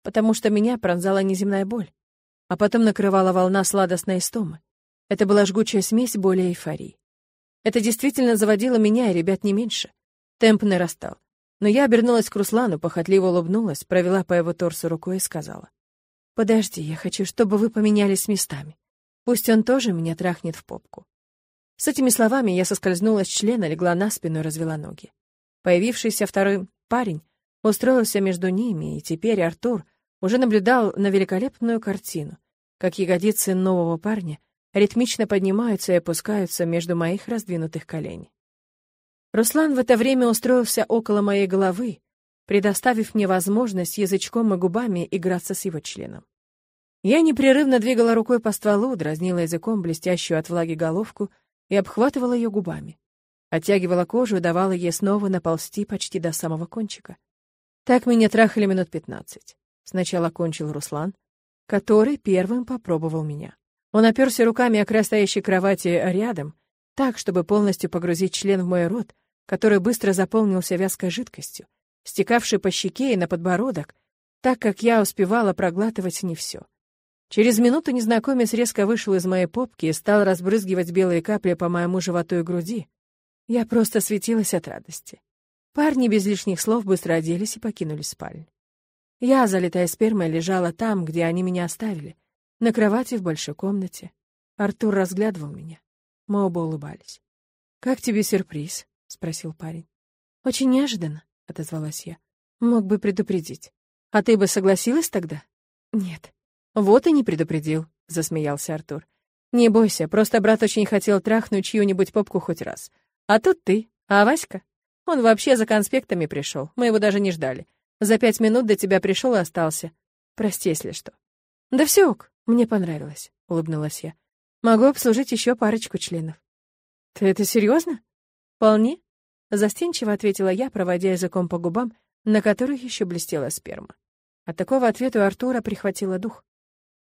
потому что меня пронзала неземная боль. А потом накрывала волна сладостной истомы. Это была жгучая смесь боли и эйфории. Это действительно заводило меня и ребят не меньше. Темп нарастал. Но я обернулась к Руслану, похотливо улыбнулась, провела по его торсу рукой и сказала. «Подожди, я хочу, чтобы вы поменялись местами. Пусть он тоже меня трахнет в попку». С этими словами я соскользнула с члена, легла на спину и развела ноги. Появившийся второй парень устроился между ними, и теперь Артур уже наблюдал на великолепную картину, как ягодицы нового парня ритмично поднимаются и опускаются между моих раздвинутых коленей. Руслан в это время устроился около моей головы, предоставив мне возможность язычком и губами играться с его членом. Я непрерывно двигала рукой по стволу, дразнила языком блестящую от влаги головку и обхватывала ее губами. Оттягивала кожу и давала ей снова наползти почти до самого кончика. Так меня трахали минут пятнадцать. Сначала кончил Руслан, который первым попробовал меня. Он оперся руками о край стоящей кровати рядом, так, чтобы полностью погрузить член в мой рот, который быстро заполнился вязкой жидкостью, стекавшей по щеке и на подбородок, так как я успевала проглатывать не все. Через минуту незнакомец резко вышел из моей попки и стал разбрызгивать белые капли по моему животу и груди. Я просто светилась от радости. Парни без лишних слов быстро оделись и покинули спальню. Я, залитая спермой, лежала там, где они меня оставили, на кровати в большой комнате. Артур разглядывал меня. Мы оба улыбались. «Как тебе сюрприз?» — спросил парень. «Очень неожиданно», — отозвалась я. «Мог бы предупредить. А ты бы согласилась тогда?» «Нет». «Вот и не предупредил», — засмеялся Артур. «Не бойся, просто брат очень хотел трахнуть чью-нибудь попку хоть раз. А тут ты, а Васька? Он вообще за конспектами пришел, мы его даже не ждали. За пять минут до тебя пришел и остался. Прости, если что». «Да все ок, мне понравилось», — улыбнулась я. Могу обслужить еще парочку членов. Ты это серьезно? Вполне. Застенчиво ответила я, проводя языком по губам, на которых еще блестела сперма. От такого ответа у Артура прихватило дух.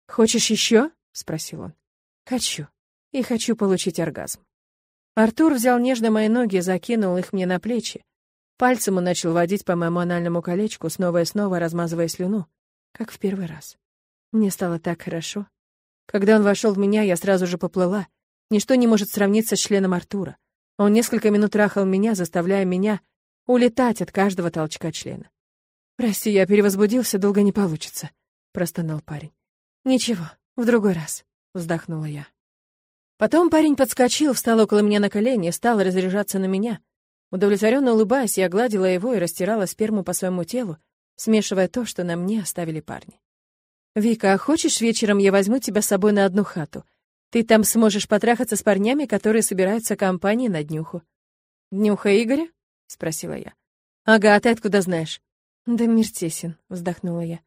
«Хочешь еще?» — спросил он. «Хочу. И хочу получить оргазм». Артур взял нежно мои ноги и закинул их мне на плечи. Пальцем он начал водить по моему анальному колечку, снова и снова размазывая слюну, как в первый раз. Мне стало так хорошо. Когда он вошел в меня, я сразу же поплыла. Ничто не может сравниться с членом Артура. Он несколько минут трахал меня, заставляя меня улетать от каждого толчка члена. «Прости, я перевозбудился, долго не получится», — простонал парень. «Ничего, в другой раз», — вздохнула я. Потом парень подскочил, встал около меня на колени и стал разряжаться на меня. Удовлетворенно улыбаясь, я гладила его и растирала сперму по своему телу, смешивая то, что на мне оставили парни. «Вика, а хочешь, вечером я возьму тебя с собой на одну хату? Ты там сможешь потрахаться с парнями, которые собираются компанией на днюху». «Днюха Игоря?» — спросила я. «Ага, а ты откуда знаешь?» «Да мир тесен», — вздохнула я.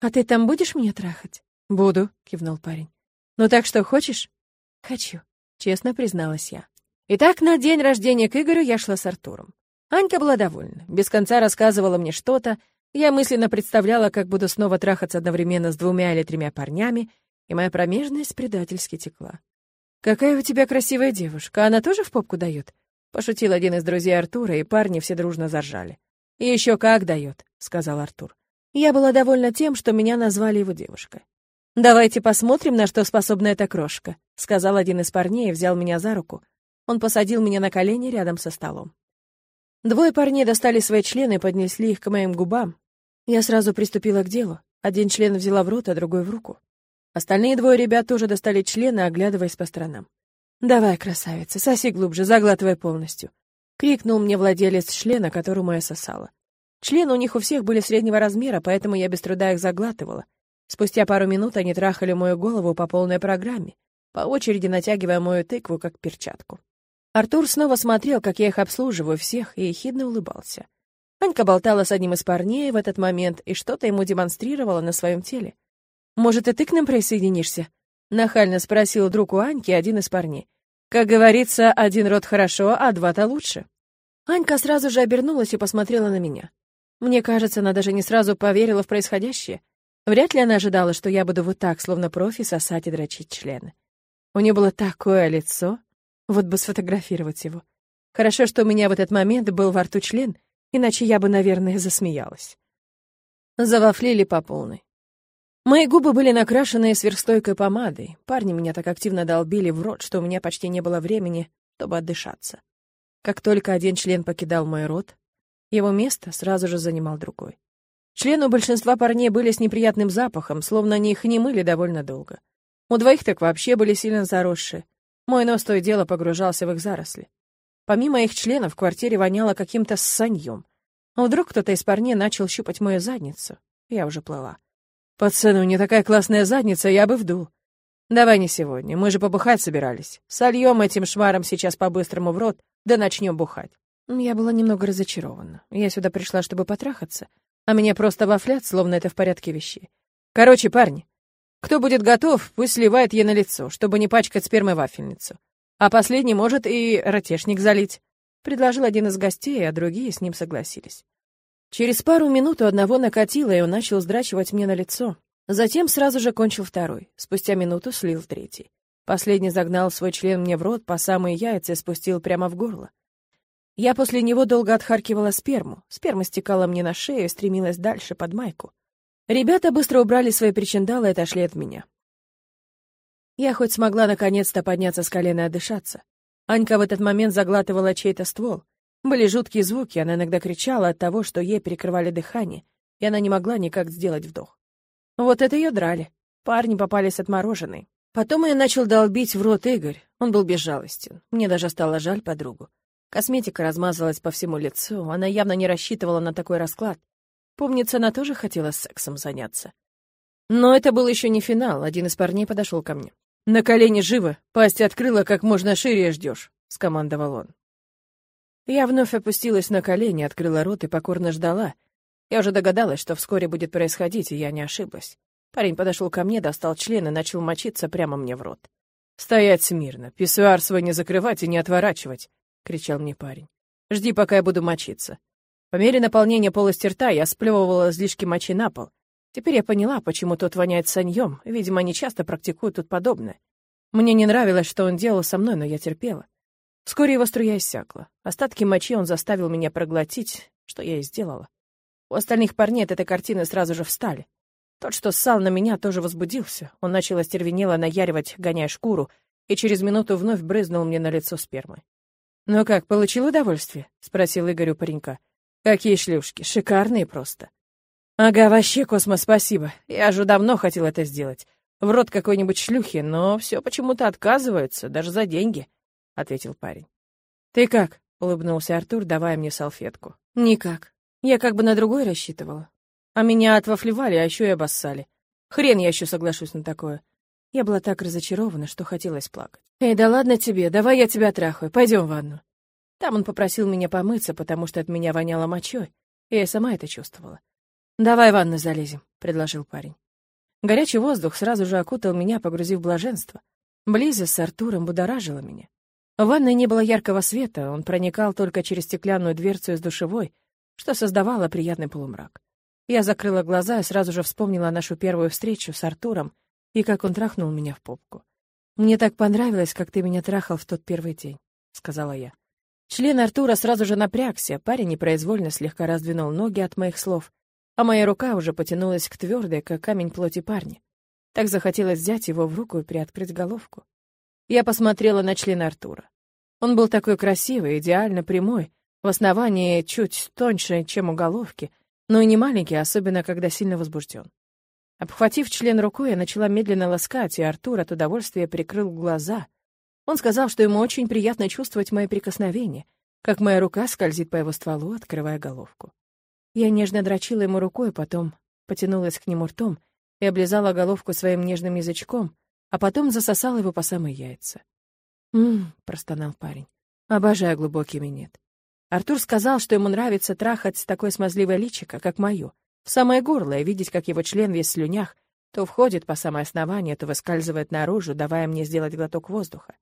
«А ты там будешь меня трахать?» «Буду», — кивнул парень. «Ну так что, хочешь?» «Хочу», — честно призналась я. Итак, на день рождения к Игорю я шла с Артуром. Анька была довольна, без конца рассказывала мне что-то, я мысленно представляла, как буду снова трахаться одновременно с двумя или тремя парнями, и моя промежность предательски текла. «Какая у тебя красивая девушка, она тоже в попку дает?» — пошутил один из друзей Артура, и парни все дружно заржали. еще как дает», — сказал Артур. Я была довольна тем, что меня назвали его девушкой. «Давайте посмотрим, на что способна эта крошка», — сказал один из парней и взял меня за руку. Он посадил меня на колени рядом со столом. Двое парней достали свои члены и поднесли их к моим губам. Я сразу приступила к делу. Один член взяла в рот, а другой в руку. Остальные двое ребят тоже достали члены, оглядываясь по сторонам. «Давай, красавица, соси глубже, заглатывай полностью», — крикнул мне владелец члена, которому я сосала. Члены у них у всех были среднего размера, поэтому я без труда их заглатывала. Спустя пару минут они трахали мою голову по полной программе, по очереди натягивая мою тыкву, как перчатку. Артур снова смотрел, как я их обслуживаю всех, и ехидно улыбался. Анька болтала с одним из парней в этот момент и что-то ему демонстрировала на своем теле. «Может, и ты к нам присоединишься?» — нахально спросил друг у Аньки один из парней. «Как говорится, один род хорошо, а два-то лучше». Анька сразу же обернулась и посмотрела на меня. Мне кажется, она даже не сразу поверила в происходящее. Вряд ли она ожидала, что я буду вот так, словно профи, сосать и дрочить члены. У нее было такое лицо. Вот бы сфотографировать его. Хорошо, что у меня в этот момент был во рту член, иначе я бы, наверное, засмеялась. Завафлили по полной. Мои губы были накрашены сверхстойкой помадой. Парни меня так активно долбили в рот, что у меня почти не было времени чтобы отдышаться. Как только один член покидал мой рот, его место сразу же занимал другой. Члены у большинства парней были с неприятным запахом, словно они их не мыли довольно долго. У двоих так вообще были сильно заросшие. Мой нос то и дело погружался в их заросли. Помимо их членов в квартире воняло каким-то саньем. Вдруг кто-то из парней начал щупать мою задницу? Я уже плыла. «Пацаны, у нее такая классная задница, я бы вдул». «Давай не сегодня, мы же побухать собирались. Сольем этим шмаром сейчас по-быстрому в рот, да начнем бухать». Я была немного разочарована. Я сюда пришла, чтобы потрахаться, а меня просто вафлят, словно это в порядке вещей. Короче, парни, кто будет готов, пусть сливает ей на лицо, чтобы не пачкать спермой вафельницу. А последний может и ротешник залить. Предложил один из гостей, а другие с ним согласились. Через пару минут у одного накатило, и он начал сдрачивать мне на лицо. Затем сразу же кончил второй. Спустя минуту слил третий. Последний загнал свой член мне в рот по самые яйца и спустил прямо в горло. Я после него долго отхаркивала сперму. Сперма стекала мне на шею и стремилась дальше, под майку. Ребята быстро убрали свои причиндалы и отошли от меня. Я хоть смогла наконец-то подняться с колена и отдышаться. Анька в этот момент заглатывала чей-то ствол. Были жуткие звуки, она иногда кричала от того, что ей перекрывали дыхание, и она не могла никак сделать вдох. Вот это ее драли. Парни попались отмороженные. Потом ее начал долбить в рот Игорь. Он был безжалостен. Мне даже стало жаль подругу. Косметика размазалась по всему лицу, она явно не рассчитывала на такой расклад. Помнится, она тоже хотела сексом заняться. Но это был еще не финал, один из парней подошел ко мне. «На колени живо, пасть открыла как можно шире ждешь», — скомандовал он. Я вновь опустилась на колени, открыла рот и покорно ждала. Я уже догадалась, что вскоре будет происходить, и я не ошиблась. Парень подошел ко мне, достал член и начал мочиться прямо мне в рот. «Стоять смирно, писсуар свой не закрывать и не отворачивать», кричал мне парень. «Жди, пока я буду мочиться». По мере наполнения полости рта я сплевывала излишки мочи на пол. Теперь я поняла, почему тот воняет саньем. Видимо, они часто практикуют тут подобное. Мне не нравилось, что он делал со мной, но я терпела. Вскоре его струя иссякла. Остатки мочи он заставил меня проглотить, что я и сделала. У остальных парней от этой картины сразу же встали. Тот, что ссал на меня, тоже возбудился. Он начал остервенело наяривать, гоняя шкуру, и через минуту вновь брызнул мне на лицо спермой. «Ну как, получил удовольствие?» — спросил Игорь у паренька. «Какие шлюшки, шикарные просто». «Ага, вообще, Космо, спасибо. Я же давно хотел это сделать. В рот какой-нибудь шлюхи, но все почему-то отказываются, даже за деньги», — ответил парень. «Ты как?» — улыбнулся Артур, давая мне салфетку. «Никак. Я как бы на другой рассчитывала. А меня отвафливали, а еще и обоссали. Хрен я еще соглашусь на такое. Я была так разочарована, что хотелось плакать. «Эй, да ладно тебе, давай я тебя трахаю, пойдем в ванну». Там он попросил меня помыться, потому что от меня воняло мочой, и я сама это чувствовала. «Давай в ванну залезем», — предложил парень. Горячий воздух сразу же окутал меня, погрузив в блаженство. Близость с Артуром будоражила меня. В ванной не было яркого света, он проникал только через стеклянную дверцу из душевой, что создавало приятный полумрак. Я закрыла глаза и сразу же вспомнила нашу первую встречу с Артуром и как он трахнул меня в попку. «Мне так понравилось, как ты меня трахал в тот первый день», — сказала я. Член Артура сразу же напрягся, парень непроизвольно слегка раздвинул ноги от моих слов, а моя рука уже потянулась к твердой, как камень плоти парня. Так захотелось взять его в руку и приоткрыть головку. Я посмотрела на член Артура. Он был такой красивый, идеально прямой, в основании чуть тоньше, чем у головки, но и не маленький, особенно когда сильно возбужден. Обхватив член рукой, я начала медленно ласкать, и Артур от удовольствия прикрыл глаза. Он сказал, что ему очень приятно чувствовать мои прикосновения, как моя рука скользит по его стволу, открывая головку. Я нежно дрочила ему рукой, потом потянулась к нему ртом и облизала головку своим нежным язычком, а потом засосала его по самые яйца. «М-м», простонал парень. «Обожаю глубокий минет». Артур сказал, что ему нравится трахать такое смазливое личико, как мое, в самое горло и видеть, как его член весь в слюнях, то входит по самое основание, то выскальзывает наружу, давая мне сделать глоток воздуха.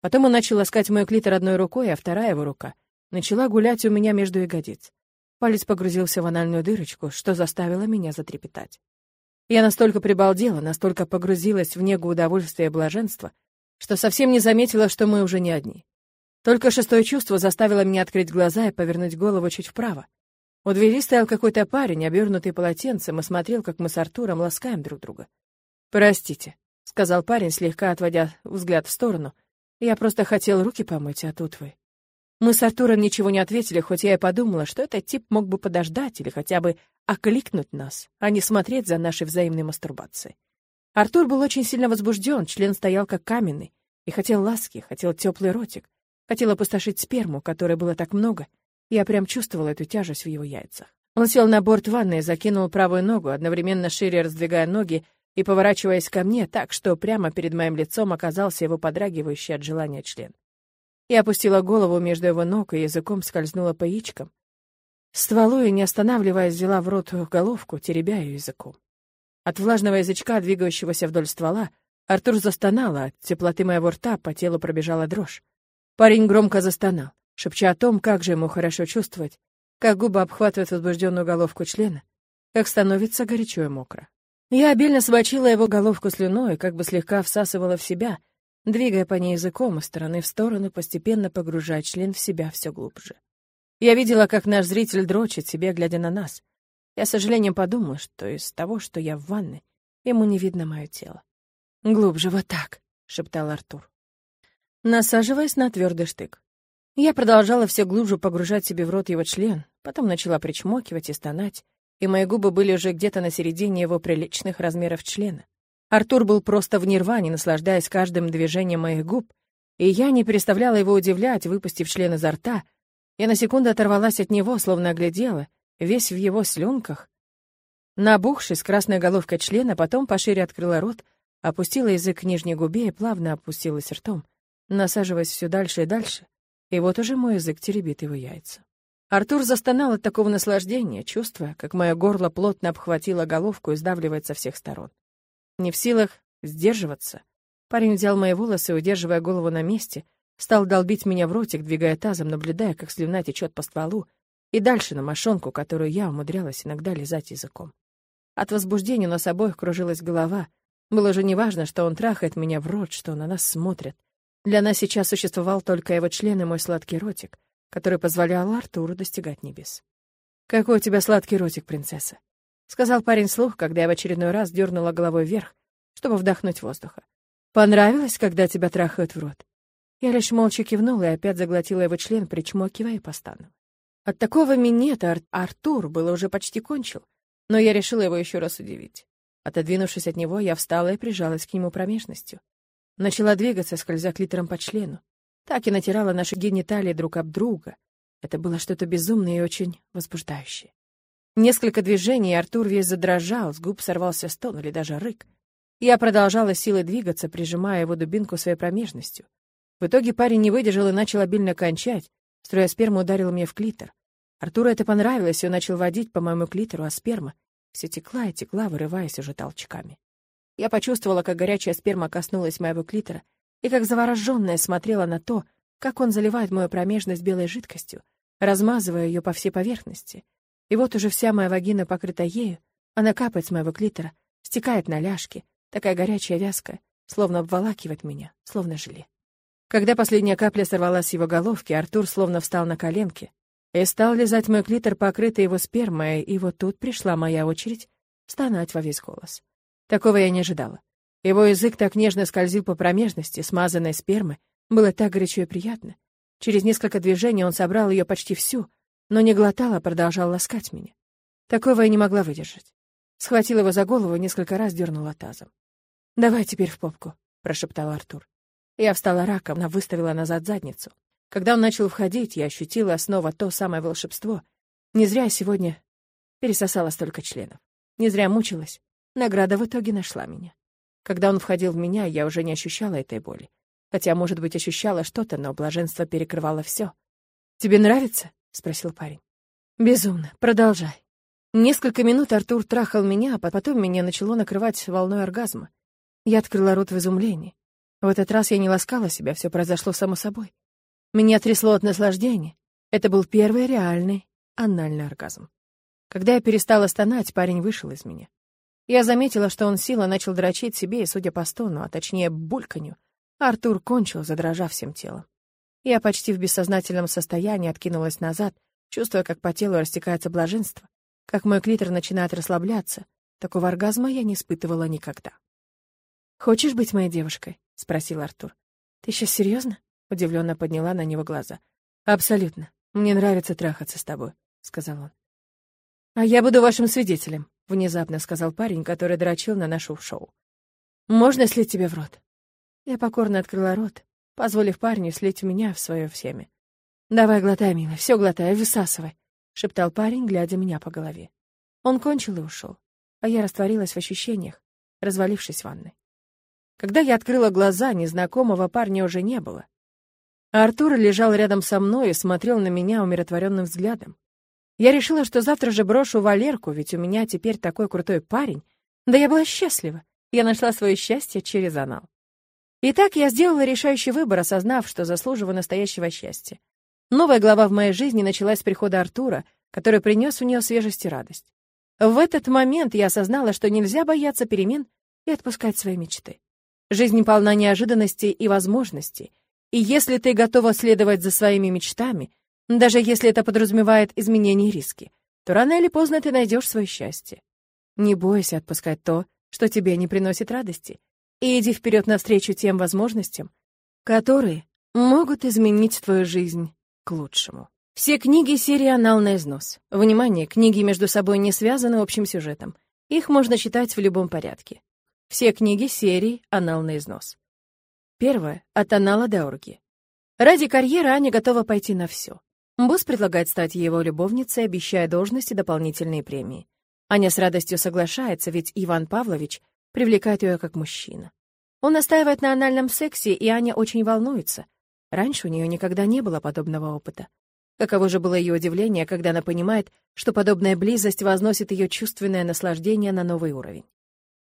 Потом он начал ласкать мой клитор одной рукой, а вторая его рука начала гулять у меня между ягодиц. Палец погрузился в анальную дырочку, что заставило меня затрепетать. Я настолько прибалдела, настолько погрузилась в негу удовольствия и блаженства, что совсем не заметила, что мы уже не одни. Только шестое чувство заставило меня открыть глаза и повернуть голову чуть вправо. У двери стоял какой-то парень, обернутый полотенцем, и смотрел, как мы с Артуром ласкаем друг друга. «Простите», — сказал парень, слегка отводя взгляд в сторону, Я просто хотел руки помыть, а тут вы. Мы с Артуром ничего не ответили, хоть я и подумала, что этот тип мог бы подождать или хотя бы окликнуть нас, а не смотреть за нашей взаимной мастурбацией. Артур был очень сильно возбужден, член стоял как каменный, и хотел ласки, хотел теплый ротик, хотел опустошить сперму, которой было так много. Я прям чувствовала эту тяжесть в его яйцах. Он сел на борт ванны и закинул правую ногу, одновременно шире раздвигая ноги и поворачиваясь ко мне так, что прямо перед моим лицом оказался его подрагивающий от желания член. Я опустила голову между его ног и языком скользнула по яичкам. Стволу и, не останавливаясь, взяла в рот головку, теребя ее языком. От влажного язычка, двигающегося вдоль ствола, Артур застонал, а от теплоты моего рта по телу пробежала дрожь. Парень громко застонал, шепча о том, как же ему хорошо чувствовать, как губы обхватывают возбужденную головку члена, как становится горячо и мокро. Я обильно смочила его головку слюной, как бы слегка всасывала в себя, двигая по ней языком из стороны в сторону, постепенно погружая член в себя все глубже. Я видела, как наш зритель дрочит себе, глядя на нас. Я с сожалением подумала, что из того, что я в ванной, ему не видно мое тело. «Глубже, вот так», — шептал Артур. Насаживаясь на твердый штык. Я продолжала все глубже погружать себе в рот его член, потом начала причмокивать и стонать, и мои губы были уже где-то на середине его приличных размеров члена. Артур был просто в нирване, наслаждаясь каждым движением моих губ, и я не переставляла его удивлять, выпустив член изо рта. Я на секунду оторвалась от него, словно оглядела, весь в его слюнках. Набухшись красной головкой члена, потом пошире открыла рот, опустила язык к нижней губе и плавно опустилась ртом, насаживаясь все дальше и дальше, и вот уже мой язык теребит его яйца. Артур застонал от такого наслаждения, чувствуя, как мое горло плотно обхватило головку и сдавливает со всех сторон. Не в силах сдерживаться, парень взял мои волосы, удерживая голову на месте, стал долбить меня в ротик, двигая тазом, наблюдая, как слюна течет по стволу, и дальше на мошонку, которую я умудрялась иногда лизать языком. От возбуждения у нас обоих кружилась голова. Было уже неважно, что он трахает меня в рот, что на нас смотрят. Для нас сейчас существовал только его член и мой сладкий ротик, который позволял Артуру достигать небес. «Какой у тебя сладкий ротик, принцесса?» — сказал парень слух, когда я в очередной раз дернула головой вверх, чтобы вдохнуть воздуха. «Понравилось, когда тебя трахают в рот?» Я лишь молча кивнула и опять заглотила его член, причмокивая и постановая. От такого минета Ар Артур было уже почти кончил, но я решила его еще раз удивить. Отодвинувшись от него, я встала и прижалась к нему промежностью. Начала двигаться, скользя клитором по члену. Так и натирала наши гениталии друг об друга. Это было что-то безумное и очень возбуждающее. Несколько движений, и Артур весь задрожал, с губ сорвался стон или даже рык. Я продолжала силой двигаться, прижимая его дубинку своей промежностью. В итоге парень не выдержал и начал обильно кончать, струя спермы ударила мне в клитор. Артуру это понравилось, и он начал водить по моему клитору, а сперма все текла и текла, вырываясь уже толчками. Я почувствовала, как горячая сперма коснулась моего клитора, и как завороженная смотрела на то, как он заливает мою промежность белой жидкостью, размазывая ее по всей поверхности — и вот уже вся моя вагина покрыта ею, она капает с моего клитора, стекает на ляжки, такая горячая вязкая, словно обволакивает меня, словно желе. Когда последняя капля сорвалась с его головки, Артур словно встал на коленки и стал лизать мой клитор, покрытый его спермой, и вот тут пришла моя очередь стонать во весь голос. Такого я не ожидала. Его язык так нежно скользил по промежности, смазанной спермы, было так горячо и приятно. Через несколько движений он собрал ее почти всю, но не глотал, а продолжал ласкать меня. Такого я не могла выдержать. Схватила его за голову и несколько раз дернула тазом. «Давай теперь в попку», — прошептал Артур. Я встала раком, она выставила назад задницу. Когда он начал входить, я ощутила снова то самое волшебство. Не зря сегодня пересосала столько членов. Не зря мучилась. Награда в итоге нашла меня. Когда он входил в меня, я уже не ощущала этой боли. Хотя, может быть, ощущала что-то, но блаженство перекрывало все. «Тебе нравится?» — спросил парень. «Безумно. Продолжай». Несколько минут Артур трахал меня, а потом меня начало накрывать волной оргазма. Я открыла рот в изумлении. В этот раз я не ласкала себя, все произошло само собой. Меня трясло от наслаждения. Это был первый реальный анальный оргазм. Когда я перестала стонать, парень вышел из меня. Я заметила, что он сила начал дрочить себе, и, судя по стону, а точнее бульканью, Артур кончил, задрожав всем телом. Я почти в бессознательном состоянии откинулась назад, чувствуя, как по телу растекается блаженство, как мой клитор начинает расслабляться. Такого оргазма я не испытывала никогда. «Хочешь быть моей девушкой?» — спросил Артур. Ты сейчас серьезно? Удивленно подняла на него глаза. Абсолютно. Мне нравится трахаться с тобой, сказал он. А я буду вашим свидетелем, внезапно сказал парень, который дрочил на нашу шоу. Можно слить тебе в рот? Я покорно открыла рот, позволив парню слить меня в свое всеми. «Давай, глотай, милая, все глотай, высасывай», — шептал парень, глядя меня по голове. Он кончил и ушел, а я растворилась в ощущениях, развалившись в ванной. Когда я открыла глаза, незнакомого парня уже не было. Артур лежал рядом со мной и смотрел на меня умиротворенным взглядом. Я решила, что завтра же брошу Валерку, ведь у меня теперь такой крутой парень. Да я была счастлива. Я нашла свое счастье через анал. Итак, я сделала решающий выбор, осознав, что заслуживаю настоящего счастья. Новая глава в моей жизни началась с прихода Артура, который принес в нее свежесть и радость. В этот момент я осознала, что нельзя бояться перемен и отпускать свои мечты. Жизнь полна неожиданностей и возможностей, и если ты готова следовать за своими мечтами, даже если это подразумевает изменения и риски, то рано или поздно ты найдешь свое счастье. Не бойся отпускать то, что тебе не приносит радости, и иди вперед навстречу тем возможностям, которые могут изменить твою жизнь к лучшему. Все книги серии «Анал на износ». Внимание, книги между собой не связаны общим сюжетом. Их можно читать в любом порядке. Все книги серии «Анал на износ». Первое. От анала до орги. Ради карьеры Аня готова пойти на все. Босс предлагает стать его любовницей, обещая должности дополнительные премии. Аня с радостью соглашается, ведь Иван Павлович привлекает ее как мужчина. Он настаивает на анальном сексе, и Аня очень волнуется — Раньше у нее никогда не было подобного опыта. Каково же было ее удивление, когда она понимает, что подобная близость возносит ее чувственное наслаждение на новый уровень.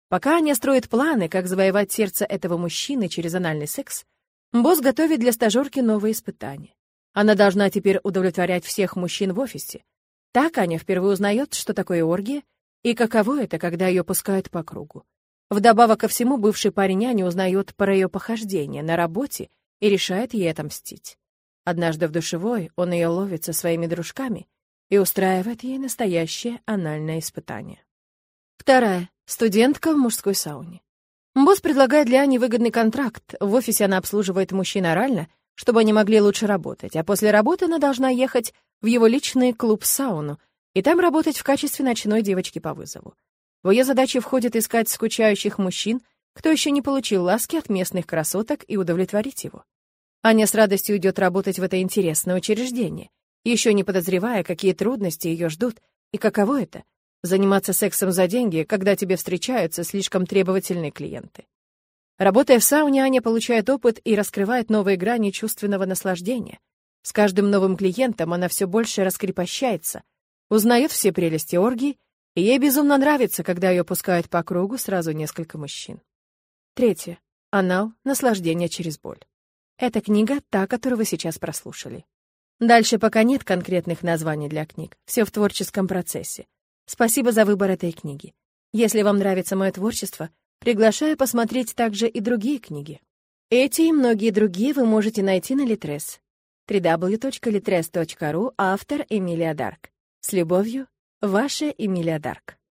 Пока Аня строит планы, как завоевать сердце этого мужчины через анальный секс, босс готовит для стажерки новые испытания. Она должна теперь удовлетворять всех мужчин в офисе. Так Аня впервые узнает, что такое оргия, и каково это, когда ее пускают по кругу. Вдобавок ко всему, бывший парень Ани узнает про ее похождение на работе и решает ей отомстить. Однажды в душевой он ее ловит со своими дружками и устраивает ей настоящее анальное испытание. Вторая. Студентка в мужской сауне. Босс предлагает для Ани выгодный контракт. В офисе она обслуживает мужчин орально, чтобы они могли лучше работать, а после работы она должна ехать в его личный клуб-сауну и там работать в качестве ночной девочки по вызову. В ее задачи входит искать скучающих мужчин, кто еще не получил ласки от местных красоток и удовлетворить его. Аня с радостью идет работать в это интересное учреждение, еще не подозревая, какие трудности ее ждут и каково это — заниматься сексом за деньги, когда тебе встречаются слишком требовательные клиенты. Работая в сауне, Аня получает опыт и раскрывает новые грани чувственного наслаждения. С каждым новым клиентом она все больше раскрепощается, узнает все прелести оргии, и ей безумно нравится, когда ее пускают по кругу сразу несколько мужчин. Третье. Анал. Наслаждение через боль. Эта книга та, которую вы сейчас прослушали. Дальше пока нет конкретных названий для книг, все в творческом процессе. Спасибо за выбор этой книги. Если вам нравится мое творчество, приглашаю посмотреть также и другие книги. Эти и многие другие вы можете найти на Литрес. www.litres.ru, автор Эмилия Дарк. С любовью, ваша Эмилия Дарк.